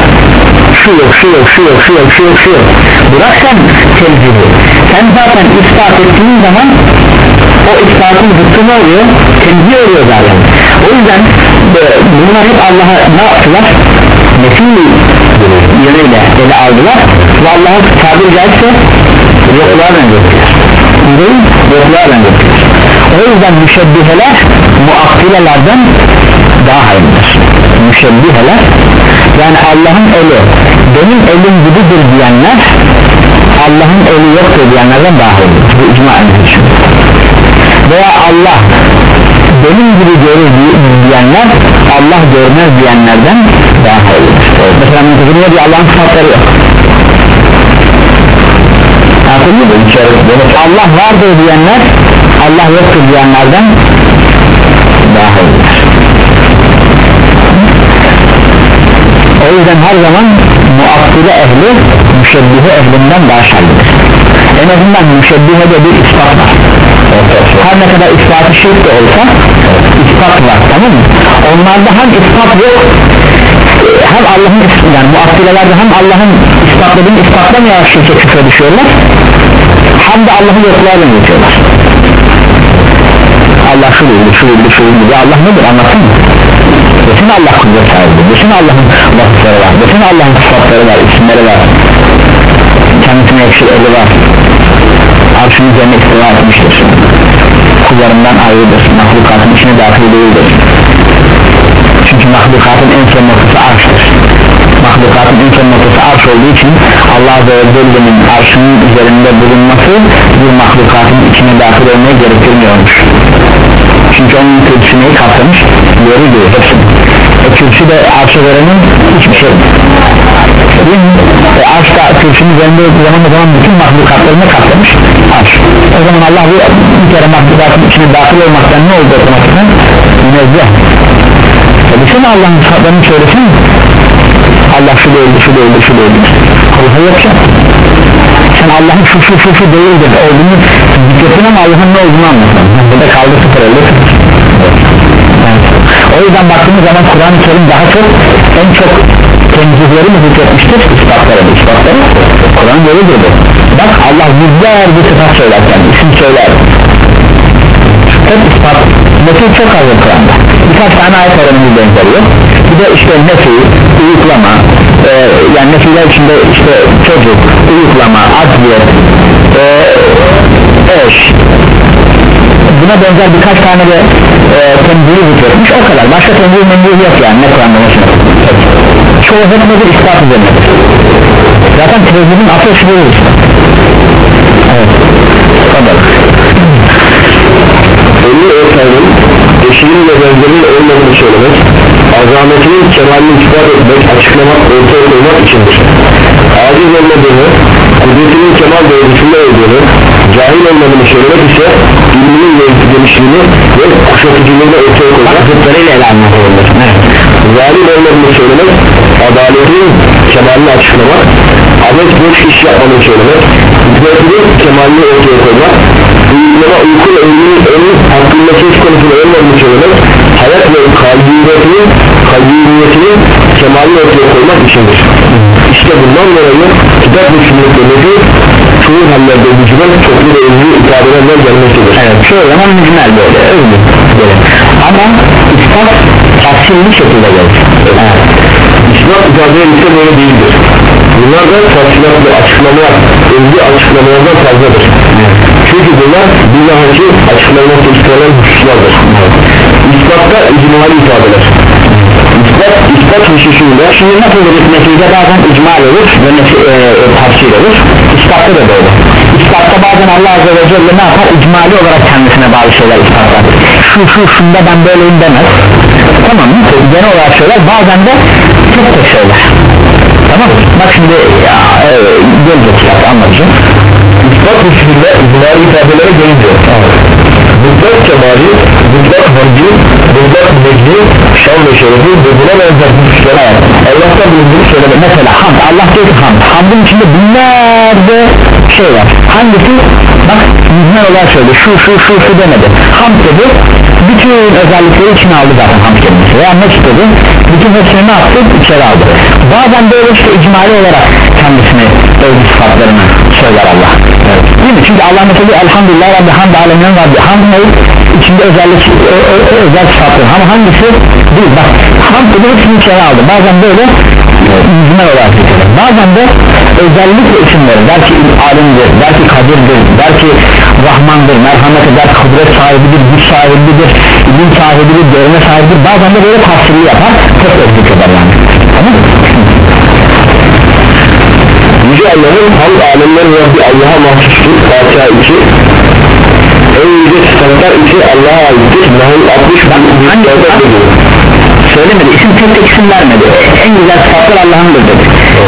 Şu yok şu yok şu yok şu yok şu yok şu yok. Bırak sen tezgiri sen zaten ispat ettiğin zaman o ispatın zıttı ne oluyor? Tenzih oluyor zaten. O yüzden e, bunlar hep Allah'a ne yaptılar nefi yönüyle ele aldılar. Ve Allah'a tabiri caizse yokluğa benzettiler. Yokluğa benzettiler. O yüzden müşebbiheler muakkilelerden daha hayırlıdır. Müşebbiheler yani Allah'ın eli benim elim gibidir diyenler Allah'ın eli yoktur diyenlerden daha hayırlıdır. Bu icma için. Veya Allah benim gibi görür diyenler Allah görmez diyenlerden daha hayırlıdır mesela mutezile diyor? Allah'ın sıfatları yok. Anladın mı? Allah vardır diyenler Allah yoktur diyenlerden daha hayırlıdır o yüzden her zaman muakkide ehli müşebbihe ehlinden daha şerlidir. En azından müşebbihede bir ispat var. Her ne kadar ispatı şirk de olsa ispat var tamam mı? Onlarda hem ispat yok hem Allah'ın yani muakkilelerde hem Allah'ın ispatladığını ispatlamıyor şirke küfre düşüyorlar? Hem de Allah'ı yokluğa benzetiyorlar Allah şu değildir şu değildir şu ya Allah nedir anlatsın mı? Bütün Allah kudret sahibidir bütün Allah'ın vasıfları var bütün Allah'ın sıfatları var isimleri var. Kendisine yakışır eli var. Arşın üzerine istiva etmiştir. Kullarından ayrıdır mahlukatın içine dahil değildir çünkü mahlukatın en son noktası arştır mahlukatın en son noktası arş olduğu için Allah Azze ve Celle'nin arşının üzerinde bulunması bir mahlukatın içine dahil olmayı gerektirmiyormuş. Çünkü onun kürsüneyi kapsamış? Yeri değil hepsini. E, kürsü de arşa verenin hiçbir şey değil? E, arş da kürsünün üzerinde zaman o zaman bütün mahlukatlarını kapsamış arş. O zaman Allah bir, bir kere mahlukatın içine dahil olmaktan ne oldu otomatikten münezzeh e, bütün Allah'ın sıfatlarını söylesin? Allah şu değildir şu değildir şu değildir. Allah'a yoksa? Sen Allah'ın şu şu şu şu değildir. Olduğunu zikretin ama Allah'ın ne olduğunu anlatman burada kaldı sıfır evet. o yüzden baktığımız zaman Kur'an-ı Kerim daha çok en çok tenzihleri mi zikretmiştir? İspatları bu ispatları Kur'an böyledir bu bak Allah yüzlerce sıfat söylerken isim söyler. Hep ispat metin çok az Kur'an'da. Birkaç tane ayet onun benzeri bir de işte nefi, uyuklama e, yani nefiler içinde işte çocuk, uyuklama, adliyet e, eş. Buna benzer birkaç tane de e, tembihi zikretmiş. O kadar. Başka tembihi membihi yok yani ne Kur'an'da mesela çoğu hep nedir ispat üzerinedir zaten tevhidin asıl şu değil evet. Kadar Elini ortağının eşinin ve benzerinin olmadığını söylemek azametinin kemalini ispat etmek açıklamak ortaya koymak içindir. Aciz olmadığını kudretinin kemal doğrultusunda olduğunu cahil olmadığını söylemek ise ilminin genişliğini ve kuşatıcılığını ortaya koymak. Zıtlarıyla ele olur evet. zalim olmadığını söylemek adaletin kemalini açıklamak adet boş iş yapmadığını söylemek hikmetinin kemalini ortaya koymak uygulama uyku ve ölümün ölüm hakkında söz konusu olmadığını söylemek hayat ve kalbiyetinin kalbiyetinin kemalini ortaya koymak içindir işte bundan dolayı kitap sünnetlerindeki çoğu hallerde vücudan toplu ve özgür ifadelerle gelmektedir. Evet çoğu zaman mücmel böyle öyle. Böyle. Ama ispat tafsilli şekilde gelir. Evet. İslam ifadeleri ise böyle değildir. Bunlar da tafsilatlı açıklamalar özgü açıklamalardan fazladır çünkü bunlar bilahaki açıklamakta istenen hususlardır. İspatta icmali ifadeler İspat, ispat hususunda şimdi nasıl olur neticede bazen icmal olur ve e, e, olur. İspatta da böyle. İspatta bazen Allah Azze ve Celle ne yapar? İcmali olarak kendisine bazı şeyler ispatlar şu şu şunda ben böyleyim demez. Tamam mı? Genel olarak söyler. Bazen de çok tek söyler tamam. Bak şimdi ya, e, gelecek anlatacağım. İspat hususunda icmali ifadelere gelince mutlak kemali, mutlak hamdi, mutlak mecdi, şan ve şerefi ve buna benzer hususlara Allah'tan bulunduğunu söyleme mesela hamd Allah diyor ki hamd hamdın içinde binlerce şey var. Hangisi? Bak yüzler olarak söyledi. Şu şu şu şu demedi. Hamd dedi bütün özellikleri içine aldı zaten hamd kelimesi. Veya ne istedi bütün hepsini ne yaptı? İçeri aldı. Bazen böyle işte icmali olarak kendisine övgü sıfatlarını söyler Allah evet. değil mi? Çünkü Allah mesela diyor, elhamdülillah Rabbi hamd alemin Rabbi hamd ne? İçinde özellik özel sıfatlar ama hangisi? Değil. Bak hamd dedi hepsini içeri aldı bazen böyle yüzüne olarak zikredin bazen de özellikle isimleri. Belki alimdir belki kadirdir belki rahmandır merhamet eder kudret sahibidir güç sahibidir ilim sahibidir görme sahibidir. Bazen de böyle tafsirli yapar tek tek zikreder yani Yüce Allah'ın hamd alemlerin Rabbi Allah'a mahsustur Fatiha 2 En yüce sıfatlar ise Allah'a aittir. Nahl 60 hangi sıfat? söylemedi. İsim tek tek isim vermedi. En güzel sıfatlar Allah'ındır dedi.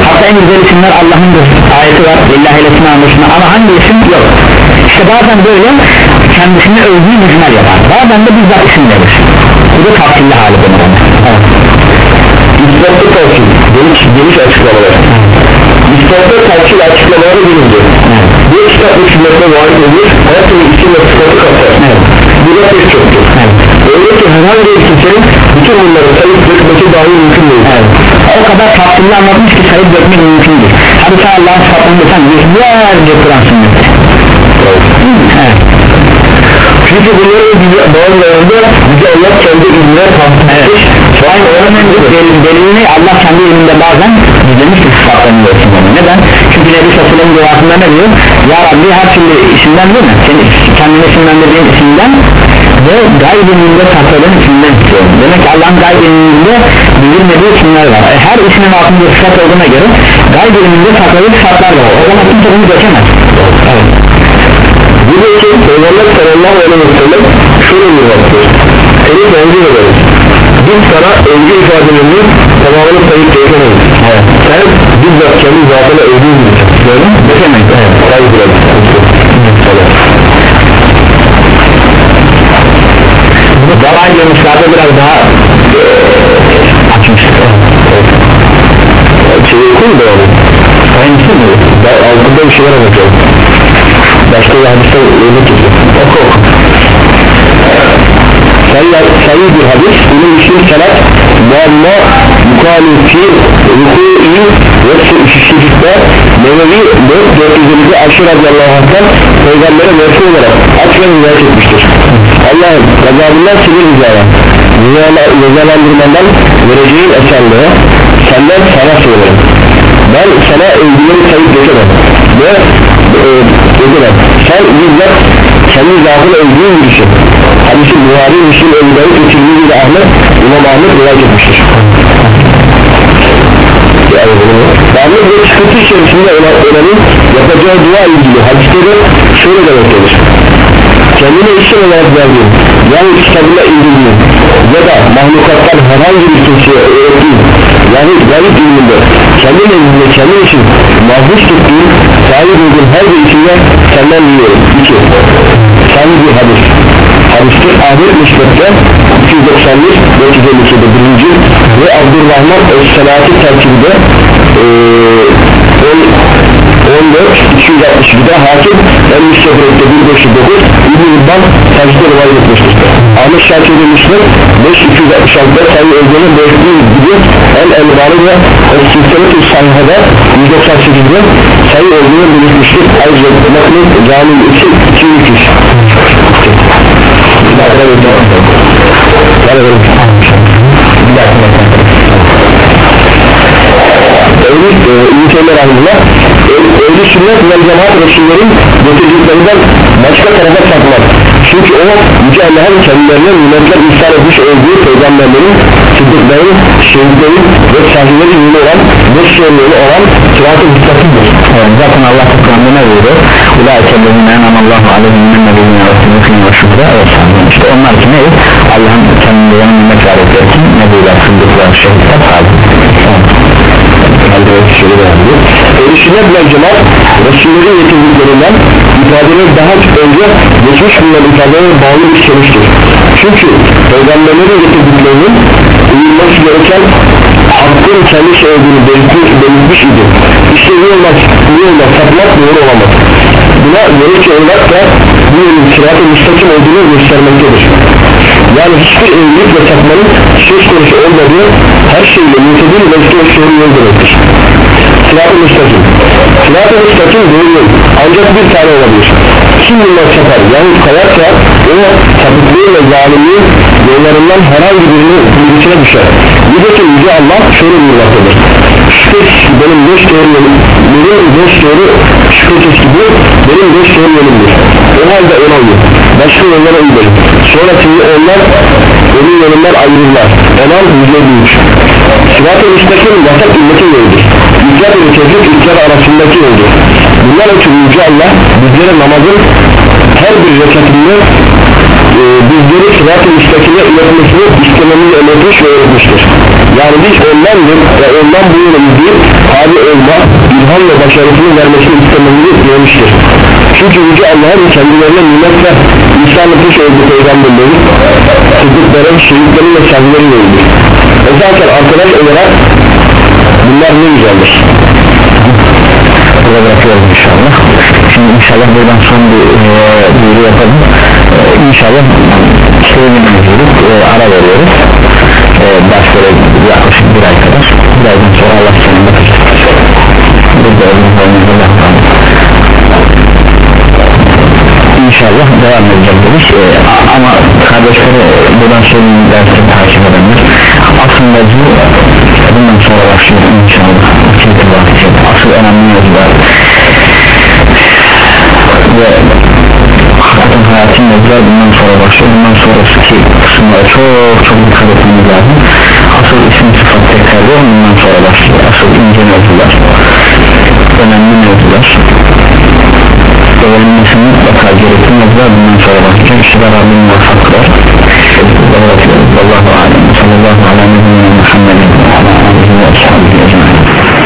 Hatta en güzel isimler Allah'ındır ayeti var. Lillahi lesine anlaşına ama hangi isim? Yok. İşte bazen böyle kendisini övgüyü mücmel yapar. Bazen de bizzat isim verir. Bu da tafsilli hali denir ona evet. İspatta tavsil Geniş, geniş açıklamalar İspatta tavsil açıklamaları bilince Bir kitap ve sünnete vaat edilir Her türlü isim ve sıfatı kapsar Evet. Bu da pek çoktur. Evet. Öyle ki herhangi bir kimsenin bütün bunları sayıp dökmesi dahi mümkün değil. Evet. o kadar tafsilli anlatmış ki sayıp dökmek mümkün değil. Hadi sen Allah'ın sıfatlarını desen yüzlerce Kur'an sünnet evet. Çünkü bunların bize bazılarında bize Allah kendi ilmine tahsis etmiş Aynı onun en büyük delil, delilini Allah kendi elinde bazen gizlemiştir sıfatlarını da isimlerini neden? çünkü Nebi Sallallahu duasında ne diyor? Ya Rabbi her türlü isimden değil mi? Senin kendini isimlendirdiğin isimden ve gayb ilminde sakladığın isimden istiyorum demek ki Allah'ın gayb ilminde bildirmediği isimler var. E, her ismin altında sıfat olduğuna göre gayb ilminde sakladığı sıfatlar var. O zaman kimse bunu geçemez. Evet. Da için Peygamber sallallahu aleyhi ve sellem şöyle bir vaktır Seni tenzih ederiz Biz sana övgü ifadelerinin tamamını sayıp geçemeyiz Evet. Sen bizzat kendi zatına övgün gibisin Böyle mi? Geçemeyiz evet. Sayı biraz Zaman görmüşlerde biraz daha e, açmıştık Şey okuyun da onu mi? Ben altında bir şeyler anlatıyorum Başka bir hadiste öyle tutuyor Oku oku. Sayı, bir hadis. Bunun için salat muamma mukalifçi ruku'i ve şişiklikte Nevevi 452 aşırı radiyallahu anh'tan peygambere merfu olarak aç ve rivayet etmiştir. Allah'ım gazabından sinir ricaya cezalandırmadan vereceğin esenliğe senden sana söylerim ben sana ilgileri sayıp geçemem. Ve e, sen bizzat kendi zatına ilgili birisin hadisi Buhari, Davud ve Tirmizi ile Ahmet İmam Ahmet rivayet etmiştir. Yani bunu Ahmet ve sıkıntı içerisinde Müslümanın yapacağı dua ilgili hadisleri şöyle demektedir kendine isim olarak verdiğin yani kitabına indirdiğin ya da mahlukattan herhangi bir kimseye öğrettiğin yani gayet ilminde kendi nezdinde kendi için mahfuz tuttuğun sahip olduğun her bir içinde senden biliyorum 2 sahih bir hadis. Hadistir. Ahmet Müsbet'te 291 452'de birinci ve Abdurrahman Es-Selati terkibinde ee, 14 262'de hakim El Müstedrek'te 1509 İbn-i İbban Tacide rivayet etmiştir. Ahmet Şakir'de Müslim 5266'da sayı öldüğünü belirttiği gibi El Elbani ve El Silselet-i Sayha'da 198'de sayı öldüğünü belirtmiştir. Ayrıca Meklik Cami 2 203 Bir dakika bir dakika Ehl-i e, İngiltere Rahimullah Ehl-i Sünnet ve Cemaat Resullerin getirdiklerinden başka tarafa saklar çünkü o Yüce Allah'ın kendilerine nimetler ihsan etmiş olduğu peygamberlerin sıddıkların, şehitlerin ve sahihlerin yolu olan dost yolu olan sırat-ı müstakidir evet, zaten Allah Kur'an'da ne buyuruyor? Ulaikellezine enamallahu aleyhim min nebiyyine sünnetin ve şuhda ve sahibin işte onlar ki ne? Allah'ın kendilerine nimet verdikleri için nebiler, sıddıklar, şehitler tabi Ehl-i Sünnet ve Cemaat Resullerin getirdiklerinden ifadeleri daha önce geçmiş bulunan ifadelere bağlı bir sonuçtur çünkü peygamberlerin getirdiklerinin uyulması gereken hakkın kendisi olduğunu belirtmiş, belirtmiş idi. İşte bu olmaz, sapmak doğru olamaz. Buna göre ki onlar da bu yolun müstakim olduğunu göstermektedir. Yani hiçbir evlilik ve sapmanın söz konusu olmadığı her şeyle mutedil ve doğru yol demektir. Sırat-ı müstakim. Sırat-ı müstakim yol ancak bir tane olabilir. Kim bundan sapar yani kayarsa o sapıklığı ve zalimliğin yollarından herhangi birini birisine düşer. Nitekim Yüce Allah şöyle buyurmaktadır şüphesiz benim beş doğru yolum benim beş doğru şüphesiz ki bu benim beş doğru yolumdur o halde ona uyun başka yollara uyun sonra sizi onlar onun yolundan ayırırlar ondan yüce büyük. Sırat-ı müstakim vasat ümmetin yoludur İcab ile tevhid ülkeler arasındaki yoldur. Bunlar için Yüce Allah bizlere namazın her bir rekatinde e, bizleri sırat-ı müstakime iletmesini istememizi emretmiş ve öğretmiştir yani biz ondandır ve ondan bu yolu izleyip tabi olma ilham başarısını vermesini istememizi dilemiştir çünkü Yüce Allah'ın kendilerine nimetle insan etmiş olduğu peygamberleri sıddıkların, şehitlerin ve sahilerin yoludur e zaten arkadaş olarak bunlar ne güzeldir. Burada bırakıyoruz inşallah. Şimdi inşallah buradan son bir e, yapalım. E, inşallah mevzudur e, ara veriyoruz e, derslere yaklaşık bir ay kadar. Bir aydan sonra Allah senin bakacak burada elimizde İnşallah devam edeceğiz dedik. Ee, ama kardeşlere buradan söyleyeyim dersi takip edenler aslında bu bundan sonra başlıyor inşallah. İkinci vakti asıl önemli mevzular ve hayatın mevzular bundan sonra başlıyor. Bundan sonraki kısımlara çok çok dikkat etmemiz lazım. Asıl isim sıfat tekrarı bundan sonra başlıyor. Asıl ince mevzular. Önemli mevzular. Öğrenmesini mutlaka gerekli mevzular. Bundan sonra başlayacak. İşte Rabbim muvaffak kılar. Allahu alem sallallahu aleyhi ve sellem. Muhammedin